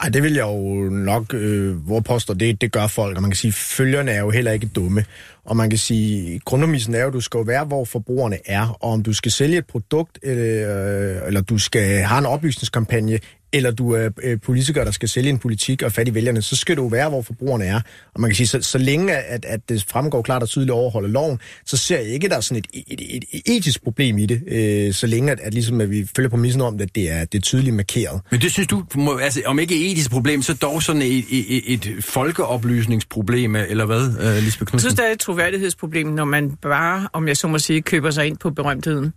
Ej, det vil jeg jo nok, øh, hvor påstår det, det gør folk, og man kan sige, følgerne er jo heller ikke dumme. Og man kan sige, grundpræmissen er jo, at du skal jo være, hvor forbrugerne er, og om du skal sælge et produkt, eller, øh, eller du skal have en oplysningskampagne, eller du er øh, politiker, der skal sælge en politik og fat i vælgerne, så skal du være, hvor forbrugerne er. Og man kan sige, så, så længe at, at det fremgår klart og tydeligt overholder loven, så ser jeg ikke, at der er sådan et, et, et, et etisk problem i det, øh, så længe at, at, ligesom, at vi følger præmissen om, at det er, det er tydeligt markeret. Men det synes du, må, altså, om ikke et etisk problem, så dog sådan et, et, et folkeoplysningsproblem, eller hvad, uh, Lisbeth Knudsen? Jeg synes, der er et troværdighedsproblem, når man bare, om jeg så må sige, køber sig ind på berømtheden.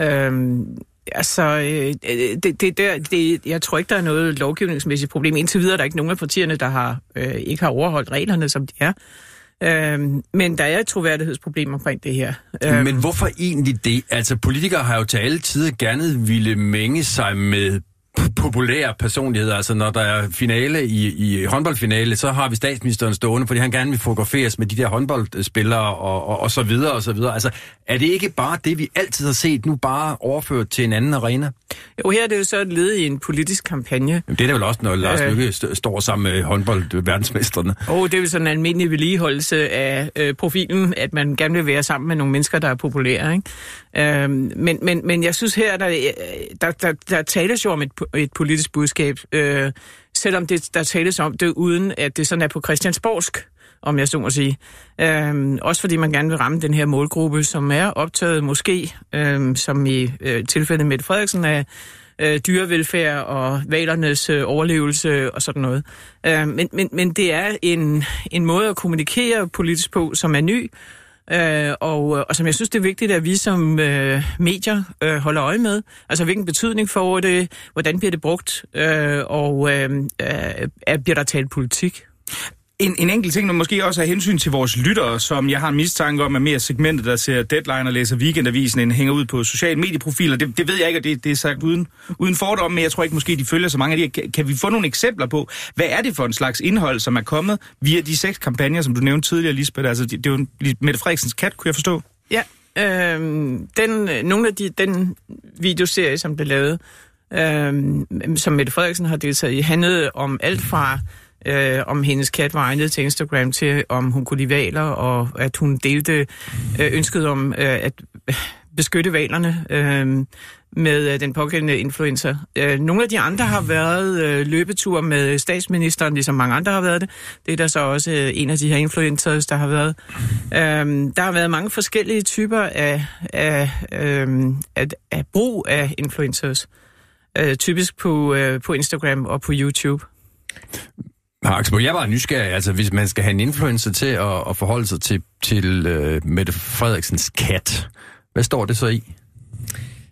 Øhm, Altså, øh, det, det, der, det, jeg tror ikke, der er noget lovgivningsmæssigt problem. Indtil videre er der ikke nogen af partierne, der har, øh, ikke har overholdt reglerne, som de er. Øhm, men der er et troværdighedsproblem omkring det her. Øhm, men hvorfor egentlig det? Altså, politikere har jo til alle tider gerne ville mænge sig med populære personligheder. Altså, når der er finale i, i håndboldfinale, så har vi statsministeren stående, fordi han gerne vil fotograferes med de der håndboldspillere og, og, og så videre og så videre. Altså, er det ikke bare det, vi altid har set, nu bare overført til en anden arena? Jo, her er det jo så et led i en politisk kampagne. Jamen, det er det vel også, når Lars Løkke st- står sammen med håndboldverdensmestrene. Og det er jo sådan en almindelig vedligeholdelse af øh, profilen, at man gerne vil være sammen med nogle mennesker, der er populære. Ikke? Øhm, men, men, men jeg synes her, der, der, der, der tales jo om et, et politisk budskab, øh, selvom det, der tales om det, uden at det sådan er på Christiansborgsk om jeg så må sige. Øh, også fordi man gerne vil ramme den her målgruppe, som er optaget måske, øh, som i øh, tilfældet med Frederiksen, af øh, dyrevelfærd og valernes øh, overlevelse og sådan noget. Øh, men, men, men det er en, en måde at kommunikere politisk på, som er ny, Øh, og, og som jeg synes, det er vigtigt, at vi som øh, medier øh, holder øje med. Altså, hvilken betydning får det, hvordan bliver det brugt, øh, og øh, øh, bliver der talt politik? En, en enkelt ting, der måske også er hensyn til vores lyttere, som jeg har en mistanke om, er mere segmentet, der ser Deadline og læser Weekendavisen, end hænger ud på sociale medieprofiler. Det, det ved jeg ikke, og det, det er sagt uden, uden fordom, men jeg tror ikke måske, de følger så mange af de kan, kan vi få nogle eksempler på, hvad er det for en slags indhold, som er kommet via de seks kampagner, som du nævnte tidligere, Lisbeth? Altså, det, det er jo Mette Frederiksens kat, kunne jeg forstå? Ja, øh, den, nogle af de, den videoserie, som blev lavet, øh, som Mette Frederiksen har deltaget i, handlede om alt fra øh, om hendes kat var egnet til Instagram til, om hun kunne lide valer, og at hun delte øh, ønsket om øh, at beskytte valerne øh, med øh, den pågældende influencer. Øh, nogle af de andre har været øh, løbetur med statsministeren, ligesom mange andre har været det. Det er der så også øh, en af de her influencers, der har været. Øh, der har været mange forskellige typer af, af, øh, af, af brug af influencers. Øh, typisk på, øh, på Instagram og på YouTube. Axel, jeg var nysgerrig. Altså, hvis man skal have en influencer til at, at forholde sig til, til uh, Mette Frederiksens kat, hvad står det så i?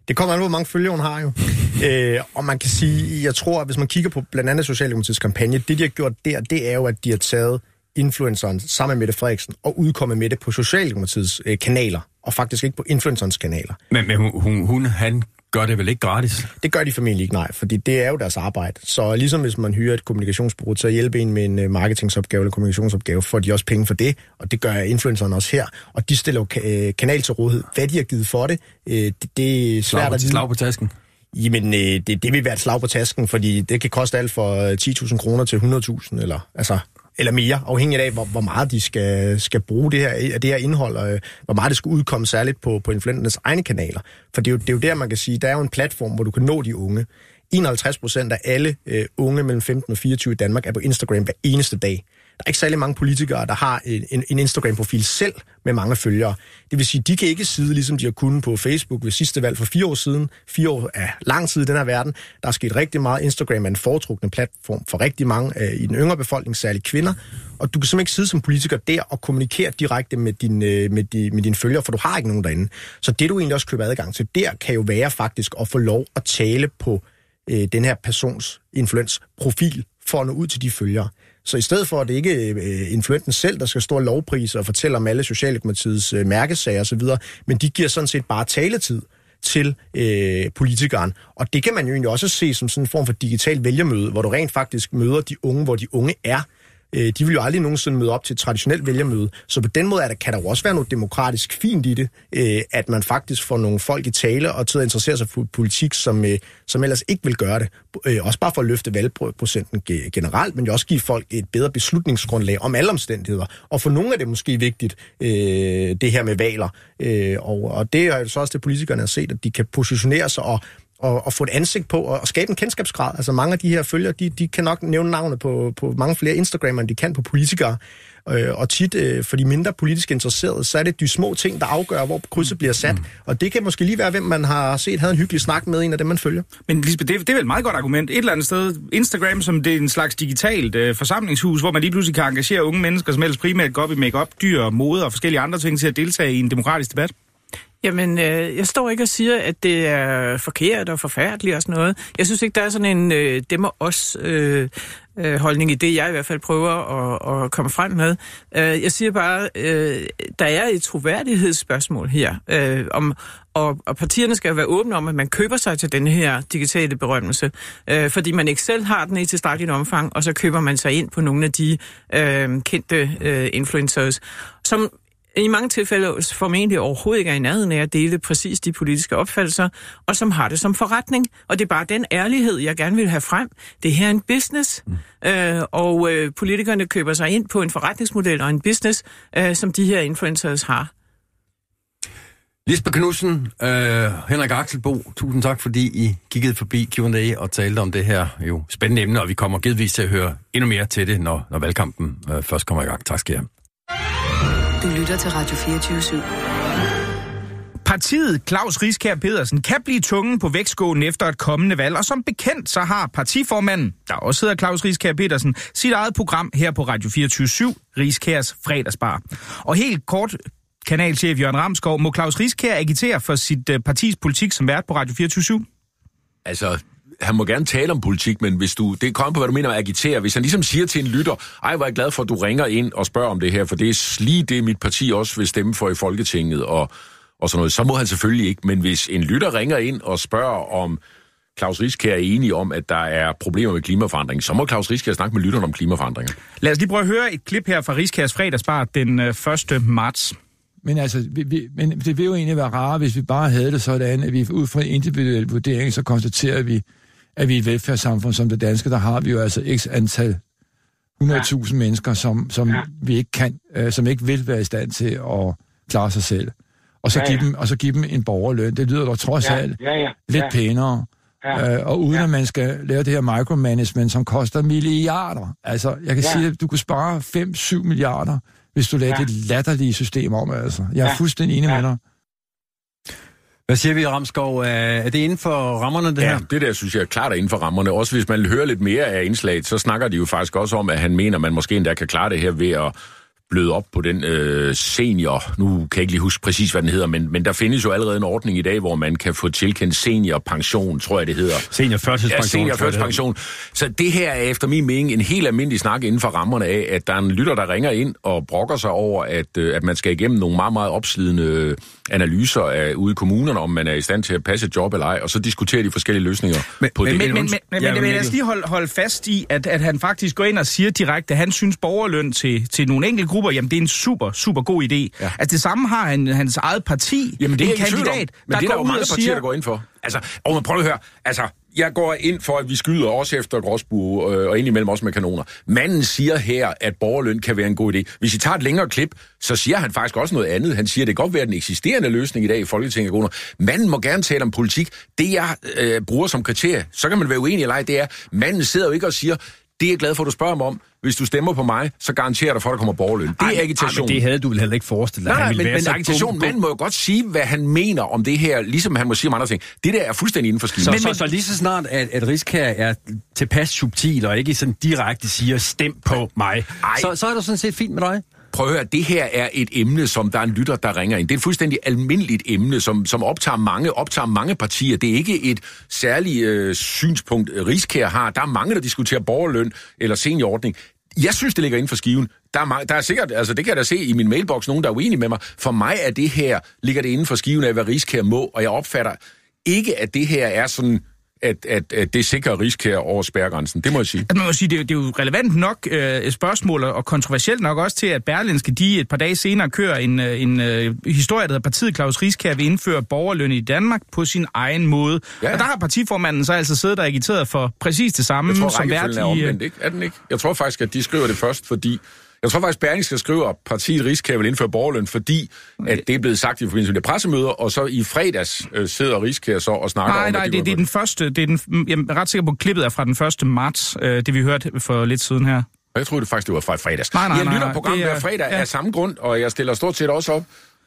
Det kommer an på, hvor mange følgere hun har jo. øh, og man kan sige, jeg tror, at hvis man kigger på blandt andet Socialdemokratiets kampagne, det de har gjort der, det er jo, at de har taget influenceren sammen med Mette Frederiksen og udkommet med det på Socialdemokratiets øh, kanaler, og faktisk ikke på influencerens kanaler. Men, men hun, hun, han gør det vel ikke gratis? Det gør de formentlig ikke, nej, fordi det er jo deres arbejde. Så ligesom hvis man hyrer et kommunikationsbureau til at hjælpe en med en uh, marketingsopgave eller kommunikationsopgave, får de også penge for det, og det gør influencerne også her. Og de stiller jo ka- kanal til rådighed. Hvad de har givet for det, uh, det, det er svært slag på, at vide. Slag på tasken? Jamen, øh, det, det vil være et slag på tasken, fordi det kan koste alt for 10.000 kroner til 100.000, eller altså eller mere, afhængigt af, hvor, hvor meget de skal, skal bruge det her, det her indhold, og øh, hvor meget det skal udkomme særligt på, på influenternes egne kanaler. For det er, jo, det er jo der, man kan sige, der er jo en platform, hvor du kan nå de unge. 51 procent af alle øh, unge mellem 15 og 24 i Danmark er på Instagram hver eneste dag. Der er ikke særlig mange politikere, der har en, en Instagram-profil selv med mange følgere. Det vil sige, de kan ikke sidde, ligesom de har kunnet på Facebook ved sidste valg for fire år siden. Fire år er lang tid i den her verden. Der er sket rigtig meget. Instagram er en foretrukne platform for rigtig mange øh, i den yngre befolkning, særligt kvinder. Og du kan simpelthen ikke sidde som politiker der og kommunikere direkte med, din, øh, med, de, med dine følgere, for du har ikke nogen derinde. Så det, du egentlig også køber adgang til der, kan jo være faktisk at få lov at tale på øh, den her persons influensprofil for at nå ud til de følgere. Så i stedet for, at det ikke er influenten selv, der skal stå lovpriser og fortælle om alle Socialdemokratiets øh, mærkesager osv., men de giver sådan set bare taletid til øh, politikeren. Og det kan man jo egentlig også se som sådan en form for digital vælgermøde, hvor du rent faktisk møder de unge, hvor de unge er. Øh, de vil jo aldrig nogensinde møde op til et traditionelt vælgermøde. Så på den måde er der, kan der jo også være noget demokratisk fint i det, øh, at man faktisk får nogle folk i tale og til at interessere sig for politik, som, øh, som ellers ikke vil gøre det. Øh, også bare for at løfte valgprocenten generelt, men jo også give folk et bedre beslutningsgrundlag om alle omstændigheder. Og for nogle er det måske vigtigt, øh, det her med valer. Øh, og, og det er jo så også det, politikerne har set, at de kan positionere sig og og, og få et ansigt på og, og skabe en kendskabsgrad. Altså mange af de her følgere, de, de kan nok nævne navnet på, på mange flere Instagram, end de kan på politikere. Øh, og tit øh, for de mindre politisk interesserede, så er det de små ting, der afgør, hvor krydset bliver sat. Mm. Og det kan måske lige være, hvem man har set havde en hyggelig snak med, en af dem, man følger. Men Lisbeth, det, det er vel et meget godt argument. Et eller andet sted, Instagram som det er en slags digitalt øh, forsamlingshus, hvor man lige pludselig kan engagere unge mennesker, som ellers primært går op i make-up, dyr, mode og forskellige andre ting til at deltage i en demokratisk debat. Jamen, øh, jeg står ikke og siger, at det er forkert og forfærdeligt og sådan noget. Jeg synes ikke, der er sådan en øh, dem og os øh, øh, holdning i det, jeg i hvert fald prøver at, at komme frem med. Øh, jeg siger bare, øh, der er et troværdighedsspørgsmål her, øh, om, og, og partierne skal være åbne om, at man køber sig til den her digitale berømmelse, øh, fordi man ikke selv har den i tilstrækkeligt omfang, og så køber man sig ind på nogle af de øh, kendte øh, influencers, som i mange tilfælde formentlig overhovedet ikke er i nærheden af at dele præcis de politiske opfattelser, og som har det som forretning. Og det er bare den ærlighed, jeg gerne vil have frem. Det her er en business, mm. øh, og øh, politikerne køber sig ind på en forretningsmodel og en business, øh, som de her influencers har. Lisbeth Knudsen, øh, Henrik Axelbo, tusind tak, fordi I kiggede forbi Q&A og talte om det her jo spændende emne, og vi kommer givetvis til at høre endnu mere til det, når, når valgkampen øh, først kommer i gang. Tak skal I have. Du lytter til Radio 24 /7. Partiet Claus Riskær Pedersen kan blive tungen på vægtskålen efter et kommende valg, og som bekendt så har partiformanden, der også hedder Claus Riskær Pedersen, sit eget program her på Radio 24 Riskærs fredagsbar. Og helt kort, kanalchef Jørgen Ramskov, må Claus Riskær agitere for sit øh, partis politik som vært på Radio 24 Altså, han må gerne tale om politik, men hvis du, det kommer på, hvad du mener med agitere. Hvis han ligesom siger til en lytter, ej, hvor er jeg glad for, at du ringer ind og spørger om det her, for det er lige det, mit parti også vil stemme for i Folketinget og, og sådan noget, så må han selvfølgelig ikke. Men hvis en lytter ringer ind og spørger om, Claus Riske er enig om, at der er problemer med klimaforandring, så må Claus Riske snakke med lytterne om klimaforandringer. Lad os lige prøve at høre et klip her fra Riskærs fredagsbar den 1. Øh, marts. Men altså, vi, vi, men det ville jo egentlig være rart, hvis vi bare havde det sådan, at vi ud fra en individuel vurdering, så konstaterer vi, at vi er et velfærdssamfund som det danske, der har vi jo altså x antal 100.000 ja. mennesker, som, som ja. vi ikke kan, øh, som ikke vil være i stand til at klare sig selv. Og så, ja, ja. Give, dem, og så give dem en borgerløn. Det lyder dog trods ja, alt ja, ja, lidt ja. pænere. Ja, øh, og uden ja. at man skal lave det her micromanagement, som koster milliarder. Altså, jeg kan ja. sige, at du kunne spare 5-7 milliarder, hvis du lavede ja. det latterlige system om. Altså. Jeg er ja. fuldstændig enig ja. med dig. Hvad siger vi, Ramskov? Er det inden for rammerne, det ja, her? det der synes jeg er klart er inden for rammerne. Også hvis man hører lidt mere af indslaget, så snakker de jo faktisk også om, at han mener, at man måske endda kan klare det her ved at bløde op på den øh, senior, nu kan jeg ikke lige huske præcis, hvad den hedder, men, men der findes jo allerede en ordning i dag, hvor man kan få tilkendt seniorpension, tror jeg det hedder. Senior førtidspension. Ja, senior førtidspension. Så det her er efter min mening en helt almindelig snak inden for rammerne af, at der er en lytter, der ringer ind og brokker sig over, at, øh, at man skal igennem nogle meget, meget opslidende analyser af, ude i kommunerne, om man er i stand til at passe et job eller ej, og så diskuterer de forskellige løsninger men, på men, det. Men, men, men, men, men lad os lige holde, holde fast i, at, at han faktisk går ind og siger direkte, at han synes borgerløn til, til nogle enkelte grupper, jamen det er en super, super god idé. Ja. Altså det samme har han, hans eget parti, jamen, det er en kandidat, men der det er der jo mange partier, siger... der går ind for. Altså, og man prøver at høre, altså, jeg går ind for, at vi skyder også efter gråsbue, øh, og indimellem også med kanoner. Manden siger her, at borgerløn kan være en god idé. Hvis I tager et længere klip, så siger han faktisk også noget andet. Han siger, at det kan godt være den eksisterende løsning i dag i Folketinget. Goder. Manden må gerne tale om politik. Det, jeg øh, bruger som kriterie, så kan man være uenig eller ej, det er, manden sidder jo ikke og siger, det er jeg glad for, at du spørger mig om. Hvis du stemmer på mig, så garanterer dig for, at der kommer borgerløn. Det er agitation. Ej, men det havde du vel heller ikke forestillet dig. Nej, nej, men, men agitation, manden må jo godt sige, hvad han mener om det her, ligesom han må sige om andre ting. Det der er fuldstændig inden for skiven. Så, men, så, så lige så snart, at, at Riskær er tilpas subtil, og ikke sådan direkte siger, stem på mig, så, så er det sådan set fint med dig prøv at høre, det her er et emne, som der er en lytter, der ringer ind. Det er et fuldstændig almindeligt emne, som, som optager mange, optager mange partier. Det er ikke et særligt øh, synspunkt, øh, Rigskær har. Der er mange, der diskuterer borgerløn eller seniorordning Jeg synes, det ligger inden for skiven. Der er, mange, der er sikkert, altså det kan jeg da se i min mailbox, nogen der er uenige med mig. For mig er det her, ligger det inden for skiven af, hvad Rigskær må, og jeg opfatter ikke, at det her er sådan at, at, at det sikrer Rigskær over spærgrænsen. Det må jeg sige. Altså, man må sige, det er, det er jo relevant nok øh, spørgsmål, og kontroversielt nok også til, at Berlinske de et par dage senere kører en, øh, en øh, historie, der hedder partiet Claus Rigskær vil indføre borgerløn i Danmark på sin egen måde. Ja. Og der har partiformanden så altså siddet og agiteret for præcis det samme, jeg tror, som vært er omvendt, ikke? Er den ikke? Jeg tror faktisk, at de skriver det først, fordi jeg tror faktisk, Berling skal skrive, at partiet Rigskær vil indføre borgerløn, fordi at det er blevet sagt i forbindelse med pressemøder, og så i fredags øh, sidder Rigskær så og snakker nej, om, Nej, det, det, det er den første, det er den, jeg er ret sikker på, at klippet er fra den 1. marts, øh, det vi hørte for lidt siden her. Jeg troede det faktisk, det var fra fredags. Nej, nej, jeg lytter nej, programmet det er- hver fredag ja. af samme grund, og jeg stiller stort set også op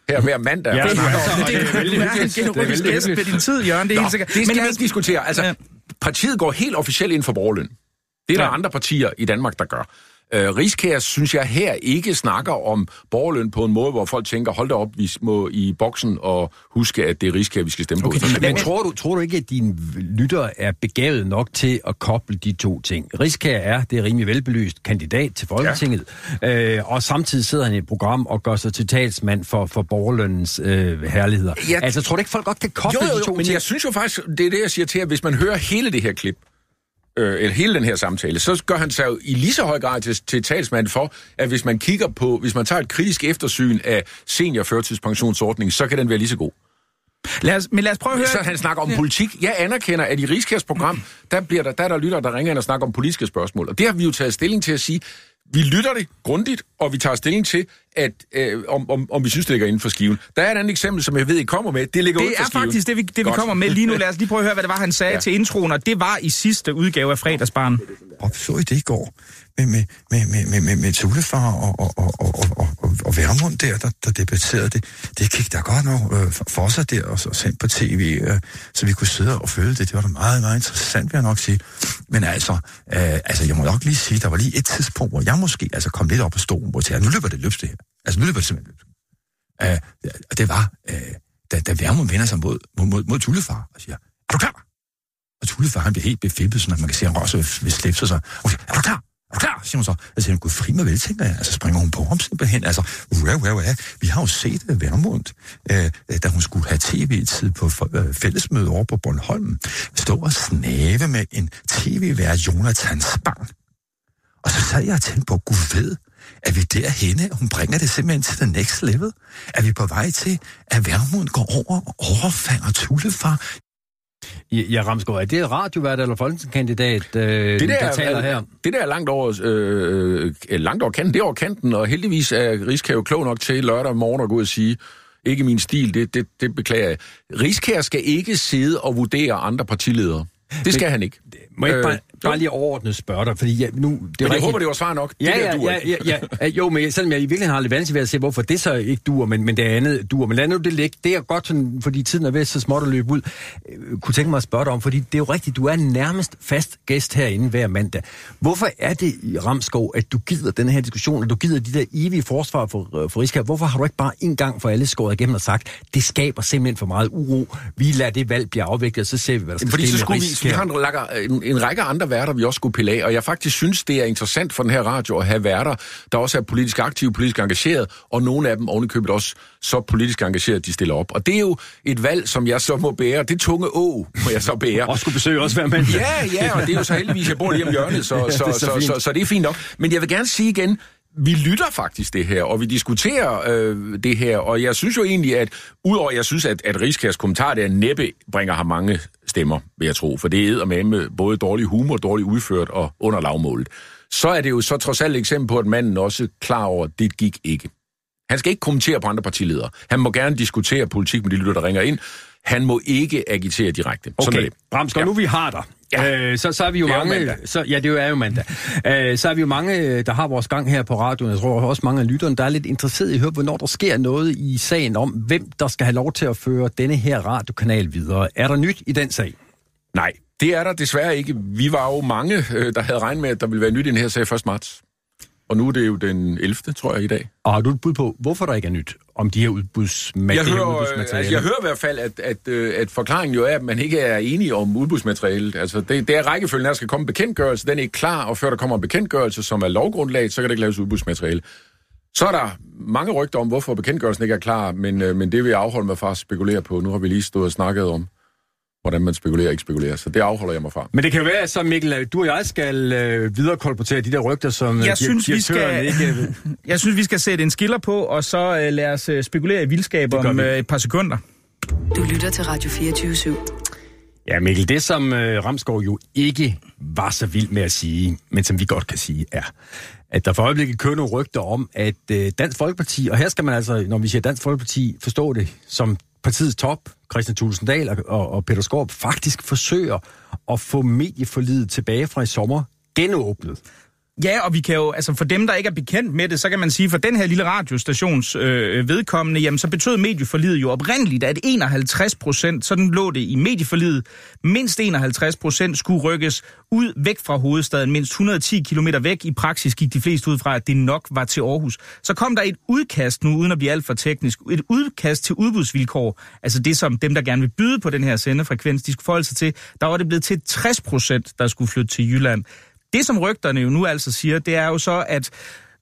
her hver mandag. Ja, og nej, snakker altså, det er en. Det er generøs gæst med din tid, Jørgen, det er Nå, helt sikkert. det skal lad vi ikke diskutere. Altså, Ja. partiet går helt officielt ind for borgerløn. Det er der Ja. andre partier i Danmark, der gør. Øh, Rigskær synes jeg her ikke snakker om borgerløn på en måde, hvor folk tænker, hold da op, vi må i boksen og huske, at det er Rigskær, vi skal stemme Okay, på. men, men tror, du, tror du ikke, at dine lytter er begavet nok til at koble de to ting? Riskær er, det er rimelig velbelyst, kandidat til Folketinget, ja. øh, og samtidig sidder han i et program og gør sig til talsmand for, for borgerlønens øh, herligheder. Ja. Altså, tror du ikke, folk godt kan koble Jo, jo, de to jo, men ting? jeg synes jo faktisk, det er det, jeg siger til, at hvis man hører hele det her klip, øh, eller hele den her samtale, så gør han sig jo i lige så høj grad til, til talsmand for, at hvis man kigger på, hvis man tager et kritisk eftersyn af seniorførtidspensionsordningen, så kan den være lige så god. Lad os, men lad os prøve at høre... Så han snakker om Ja. politik. Jeg anerkender, at i Rigskærs program, der, bliver der, der er der lytter, der ringer ind og snakker om politiske spørgsmål. Og det har vi jo taget stilling til at sige, vi lytter det grundigt, og vi tager stilling til, at, øh, om, om, om vi synes, det ligger inden for skiven. Der er et andet eksempel, som jeg ved, I kommer med. Det ligger Det er skiven. faktisk det, vi, det, vi kommer med lige nu. Lad os lige prøve at høre, hvad det var, han sagde ja. til introen, og det var i sidste udgave af fredagsbarn. Og så I det i går med, med, med, med, med, med, med Tulefar og, og, og, og, og, og, og Værmund der, der, der debatterede det. Det gik da godt nok øh, for- sig der, og så sendt på tv, øh, så vi kunne sidde og følge det. Det var da meget, meget interessant, vil jeg nok sige. Men altså, øh, altså, jeg må nok lige sige, der var lige et tidspunkt, hvor jeg måske altså kom lidt op på stolen, hvor jeg tænkte, nu løber det løbs det her. Altså, nu løber det simpelthen løbs. Øh, og det var, øh, da, da Værmund vender sig mod, mod, mod, mod Tullefar og siger, er du klar? Og Tullefar, han bliver helt befippet, sådan man kan se, at han også vil ved sig. okay, er du klar? Siger hun så. Altså, jeg siger, gud fri mig vel, tænker jeg. Altså springer hun på ham simpelthen. Altså, uah, uah, uah. Vi har jo set øh, uh, Værmund, øh, øh, da hun skulle have tv-tid på for- øh, fællesmøde over på Bornholm, stå og snave med en tv-vært Jonathan Spang. Og så sad jeg og tænkte på, gud ved, er vi derhenne, hun bringer det simpelthen til the next level? Er vi på vej til, at Værmund går over og overfanger Tullefar? Ja, Ramsgaard, er det radiovært eller folketingskandidat, øh, det der, der taler her? Det der er langt over, øh, øh, langt over kanten, det er over kanten, og heldigvis er Rigskær jo klog nok til lørdag morgen at gå ud og sige, ikke min stil, det, det, det beklager jeg. Rigskær skal ikke sidde og vurdere andre partiledere. Det skal Men- han ikke. Må jeg ikke bare, Øh, bare lige overordnet spørge dig, fordi ja, nu... Det Men jeg rigtigt- håber, det var svar nok. Det Ja, der ja, ja, ikke. ja, ja, jo, men selvom jeg i virkeligheden har lidt vanskeligt ved at se, hvorfor det så ikke duer, men, men det andet duer. Men lad nu det ligge. Det er godt, sådan, fordi tiden er ved så småt at løbe ud. Øh, kunne tænke mig at spørge dig om, fordi det er jo rigtigt, du er nærmest fast gæst herinde hver mandag. Hvorfor er det i Ramskov, at du gider den her diskussion, og du gider de der evige forsvar for, øh, for Rigskab? Hvorfor har du ikke bare en gang for alle skåret igennem og sagt, det skaber simpelthen for meget uro. Vi lader det valg blive afviklet, så ser vi, hvad der skal Fordi ske så skulle vi, vi har en, en række andre værter, vi også skulle pille af, og jeg faktisk synes, det er interessant for den her radio at have værter, der også er politisk aktive, politisk engageret, og nogle af dem ovenikøbet også så politisk engageret, de stiller op. Og det er jo et valg, som jeg så må bære. Det tunge å må jeg så bære. Og skulle besøge også hver mandag. Ja, ja, og det er jo så heldigvis, jeg bor lige om hjørnet, så, Ja, det så, så, så så, så, så det er fint nok. Men jeg vil gerne sige igen, vi lytter faktisk det her, og vi diskuterer øh, det her, og jeg synes jo egentlig, at udover jeg synes, at, at Rigskærs kommentar der næppe bringer ham mange stemmer, vil jeg tro, for det er med både dårlig humor, dårligt udført og under lavmålet, så er det jo så trods alt et eksempel på, at manden også er klar over, at det gik ikke. Han skal ikke kommentere på andre partiledere. Han må gerne diskutere politik med de lytter, der ringer ind. Han må ikke agitere direkte. Sådan Okay. Bramsgaard, ja. nu vi har dig. Ja. Øh, så, så er vi jo Det er jo mange... mandag. så, ja, det er jo mandag. øh, så er vi jo mange, der har vores gang her på radioen. Jeg tror også mange af lytterne, der er lidt interesseret i at høre, hvornår der sker noget i sagen om, hvem der skal have lov til at føre denne her radiokanal videre. Er der nyt i den sag? Nej, det er der desværre ikke. Vi var jo mange, øh, der havde regnet med, at der ville være nyt i den her sag 1. marts. Og nu er det jo den 11. tror jeg i dag. Og har du et bud på, hvorfor der ikke er nyt om de her udbudsma- Jeg det hører, udbudsmateriale? altså, jeg hører i hvert fald, at, at, øh, at forklaringen jo er, at man ikke er enige om udbudsmaterialet. Altså, det, det er rækkefølgen, der skal komme en bekendtgørelse. Den er ikke klar, og før der kommer en bekendtgørelse, som er lovgrundlag, så kan der ikke laves udbudsmateriale. Så er der mange rygter om, hvorfor bekendtgørelsen ikke er klar, men, øh, men det vil jeg afholde mig fra at spekulere på. Nu har vi lige stået og snakket om, hvordan man spekulerer og ikke spekulerer, så det afholder jeg mig fra. Men det kan jo være, så Mikkel, at du og jeg skal øh, videre kolportere de der rygter, som øh, Jeg synes, vi skal, ikke... jeg synes, vi skal sætte en skiller på, og så øh, lad os øh, spekulere i vildskab om vi. øh, et par sekunder. Du lytter til Radio 24 /7. Ja, Mikkel, det som øh, Ramskov jo ikke var så vild med at sige, men som vi godt kan sige, er, at der for øjeblikket kører nogle rygter om, at øh, Dansk Folkeparti, og her skal man altså, når vi siger Dansk Folkeparti, forstå det som partiets top, Christian Tulsendal og, og, og Peter Skorp, faktisk forsøger at få medieforlidet tilbage fra i sommer genåbnet. Ja, og vi kan jo, altså for dem, der ikke er bekendt med det, så kan man sige, for den her lille radiostations øh, vedkommende, jamen så betød medieforlidet jo oprindeligt, at 51 procent, sådan lå det i medieforlidet, mindst 51 procent skulle rykkes ud væk fra hovedstaden, mindst 110 km væk. I praksis gik de fleste ud fra, at det nok var til Aarhus. Så kom der et udkast nu, uden at blive alt for teknisk, et udkast til udbudsvilkår, altså det som dem, der gerne vil byde på den her sendefrekvens, de skulle forholde sig til, der var det blevet til 60 procent, der skulle flytte til Jylland. Det, som rygterne jo nu altså siger, det er jo så, at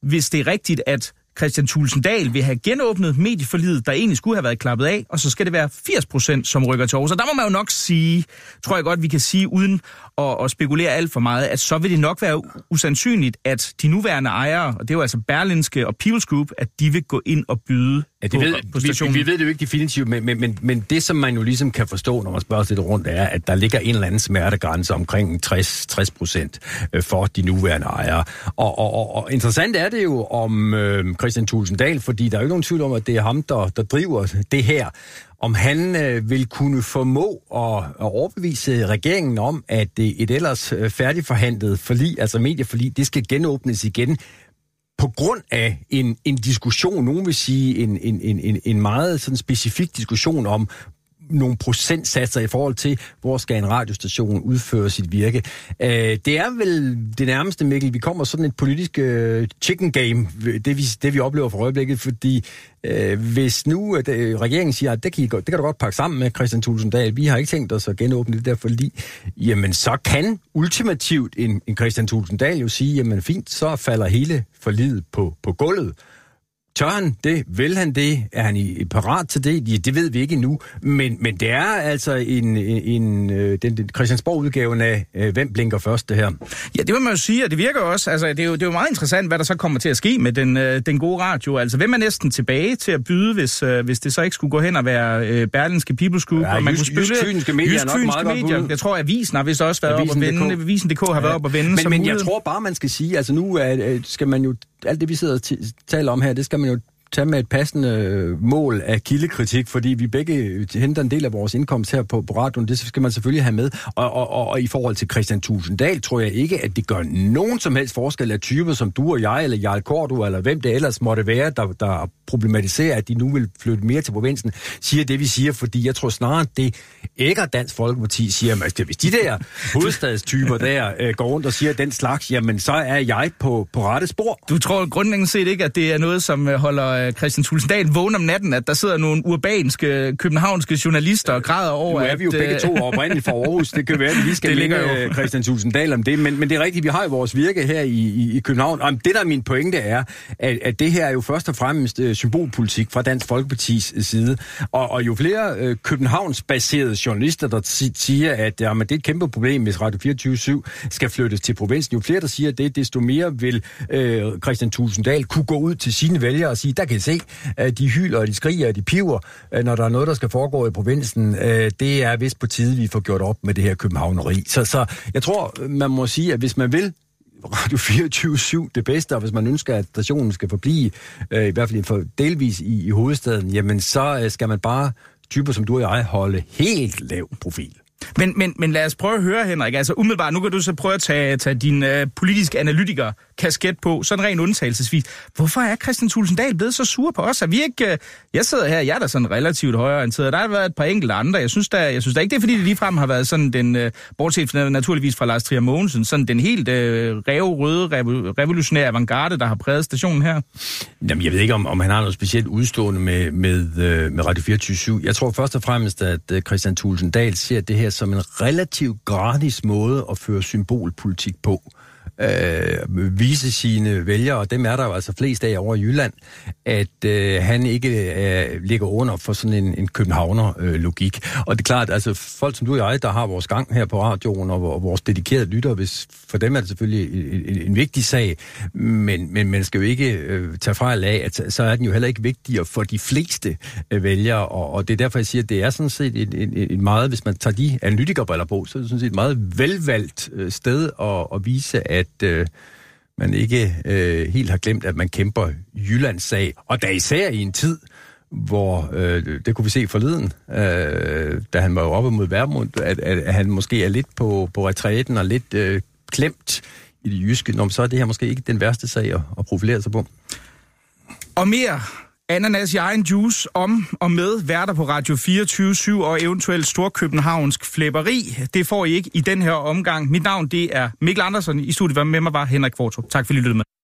hvis det er rigtigt, at Christian Tulsendal vil have genåbnet medieforlidet, der egentlig skulle have været klappet af, og så skal det være 80 procent, som rykker til Aarhus. Og der må man jo nok sige, tror jeg godt, vi kan sige, uden at, at spekulere alt for meget, at så vil det nok være usandsynligt, at de nuværende ejere, og det er jo altså Berlinske og People's Group, at de vil gå ind og byde Ja, det på, ved, på vi, stationen. vi ved det jo ikke definitivt, men, men, men, men det, som man jo ligesom kan forstå, når man spørger lidt rundt, er, at der ligger en eller anden smertegrænse omkring 60, 60 procent øh, for de nuværende ejere. Og, og, og, og interessant er det jo om øh, Christian Tulsendal, fordi der er jo ikke nogen tvivl om, at det er ham, der, der driver det her. Om han øh, vil kunne formå at, at overbevise regeringen om, at det et ellers øh, færdigforhandlet forlig, altså medieforlig, det skal genåbnes igen på grund af en, en diskussion, nogen vil sige en, en, en, en meget sådan specifik diskussion om nogle procentsatser i forhold til, hvor skal en radiostation udføre sit virke. Øh, det er vel det nærmeste, Mikkel, vi kommer sådan et politisk øh, chicken game, det vi, det vi oplever for øjeblikket, fordi øh, hvis nu at, øh, regeringen siger, at det kan, I, det kan du godt pakke sammen med Christian Tulsendal, vi har ikke tænkt os at genåbne det der forlig, jamen så kan ultimativt en, en Christian Tulsendal jo sige, jamen fint, så falder hele forliget på, på gulvet. Tør han det? Vil han det? Er han i, parat til det? Ja, det ved vi ikke endnu. Men, men det er altså en, en, en øh, den, den Christiansborg-udgaven af øh, Hvem blinker først, det her. Ja, det vil man jo sige, og det virker også, altså det er jo, det er jo meget interessant, hvad der så kommer til at ske med den, øh, den gode radio. Altså, hvem er næsten tilbage til at byde, hvis, hvis det så ikke skulle gå hen og være Berlinske People's Group? Ja, og man Jysk- kunne spille Jysk-Fynske medier er nok meget godt medier. bud. Jeg tror, Avisen har vist også været op og vende. Avisen.dk har været op og vende. Men, men jeg tror bare, man skal sige, altså nu er, skal man jo, alt det vi sidder og t- taler om her, det skal man jo tage med et passende øh, mål af kildekritik, fordi vi begge henter en del af vores indkomst her på, på radioen, det skal man selvfølgelig have med. Og, og, og, og i forhold til Christian Tulsendal, tror jeg ikke, at det gør nogen som helst forskel af typer som du og jeg, eller Jarl Kortu, eller hvem det ellers måtte være, der, der problematiserer, at de nu vil flytte mere til provinsen, siger det, vi siger, fordi jeg tror snarere, det ikke Dansk Folkeparti siger, at hvis de der hovedstadstyper der øh, går rundt og siger den slags, jamen så er jeg på, på rette spor. Du tror grundlæggende set ikke, at det er noget, som øh, holder øh, Christian Tulsendal vågen om natten, at der sidder nogle urbanske, københavnske journalister og græder over, Nu er vi jo at, begge øh, to oprindeligt fra Aarhus. Det kan være, at vi skal jo. øh, Christian Tulsendal om det. Men, men det er rigtigt, vi har jo vores virke her i, i, i København. Og det, der er min pointe, er, at, at det her er jo først og fremmest øh, symbolpolitik fra Dansk Folkepartis side. Og, og jo flere øh, Københavns-baserede journalister, der si- siger, at jamen, det er et kæmpe problem, hvis Radio 24-7 skal flyttes til provinsen, jo flere, der siger det, desto mere vil øh, Christian Tulsendal kunne gå ud til sine vælgere og sige, der kan se, at de hyler, og de skriger, og de piver, øh, når der er noget, der skal foregå i provinsen. Øh, det er vist på tide, vi får gjort op med det her københavneri. Så, så jeg tror, man må sige, at hvis man vil Radio 24-7 det bedste, og hvis man ønsker, at stationen skal forblive, øh, i hvert fald for delvis i, i hovedstaden, jamen så øh, skal man bare, typer som du og jeg, holde helt lav profil. Men, men, men lad os prøve at høre, Henrik. Altså umiddelbart, nu kan du så prøve at tage, tage din øh, politiske analytiker kasket på, sådan rent undtagelsesvis. Hvorfor er Christian Tulsendal blevet så sur på os? Er vi ikke... øh, jeg sidder her, jeg er da sådan relativt højreorienteret. Der har været et par enkelte andre. Jeg synes da, jeg synes da ikke, det er fordi, det ligefrem har været sådan den, øh, bortset fra, naturligvis fra Lars Trier Mogensen, sådan den helt øh, revrøde revolutionære avantgarde, der har præget stationen her. Jamen, jeg ved ikke, om, om han har noget specielt udstående med, med, øh, med Radio 24 /7. Jeg tror først og fremmest, at øh, Christian Tulsendal ser det her som en relativt gratis måde at føre symbolpolitik på øh, vise sine vælgere, og dem er der jo altså flest af over i Jylland, at øh, han ikke øh, ligger under for sådan en, en københavner-logik. Øh, og det er klart, altså folk som du og jeg, der har vores gang her på radioen, og, og vores dedikerede lytter, hvis, for dem er det selvfølgelig en, en, en vigtig sag, men, men man skal jo ikke øh, tage fejl af, at så er den jo heller ikke vigtigere for de fleste øh, vælgere, og, og det er derfor, jeg siger, at det er sådan set et, et, et meget, hvis man tager de analytikerbriller på, så er det sådan set et meget velvalgt øh, sted at, at vise, at at øh, man ikke øh, helt har glemt, at man kæmper Jyllands sag. Og da især i en tid, hvor, øh, det kunne vi se forleden, øh, da han var oppe mod Værmund, at, at, at han måske er lidt på, på retræten og lidt øh, klemt i det jyske, Nå, så er det her måske ikke den værste sag at, at profilere sig på. Og mere Ananas i egen juice om og med værter på Radio 24 og eventuelt Storkøbenhavnsk flæberi. Det får I ikke i den her omgang. Mit navn det er Mikkel Andersen. I studiet med mig var Henrik Kvartrup. Tak for I lyttede med.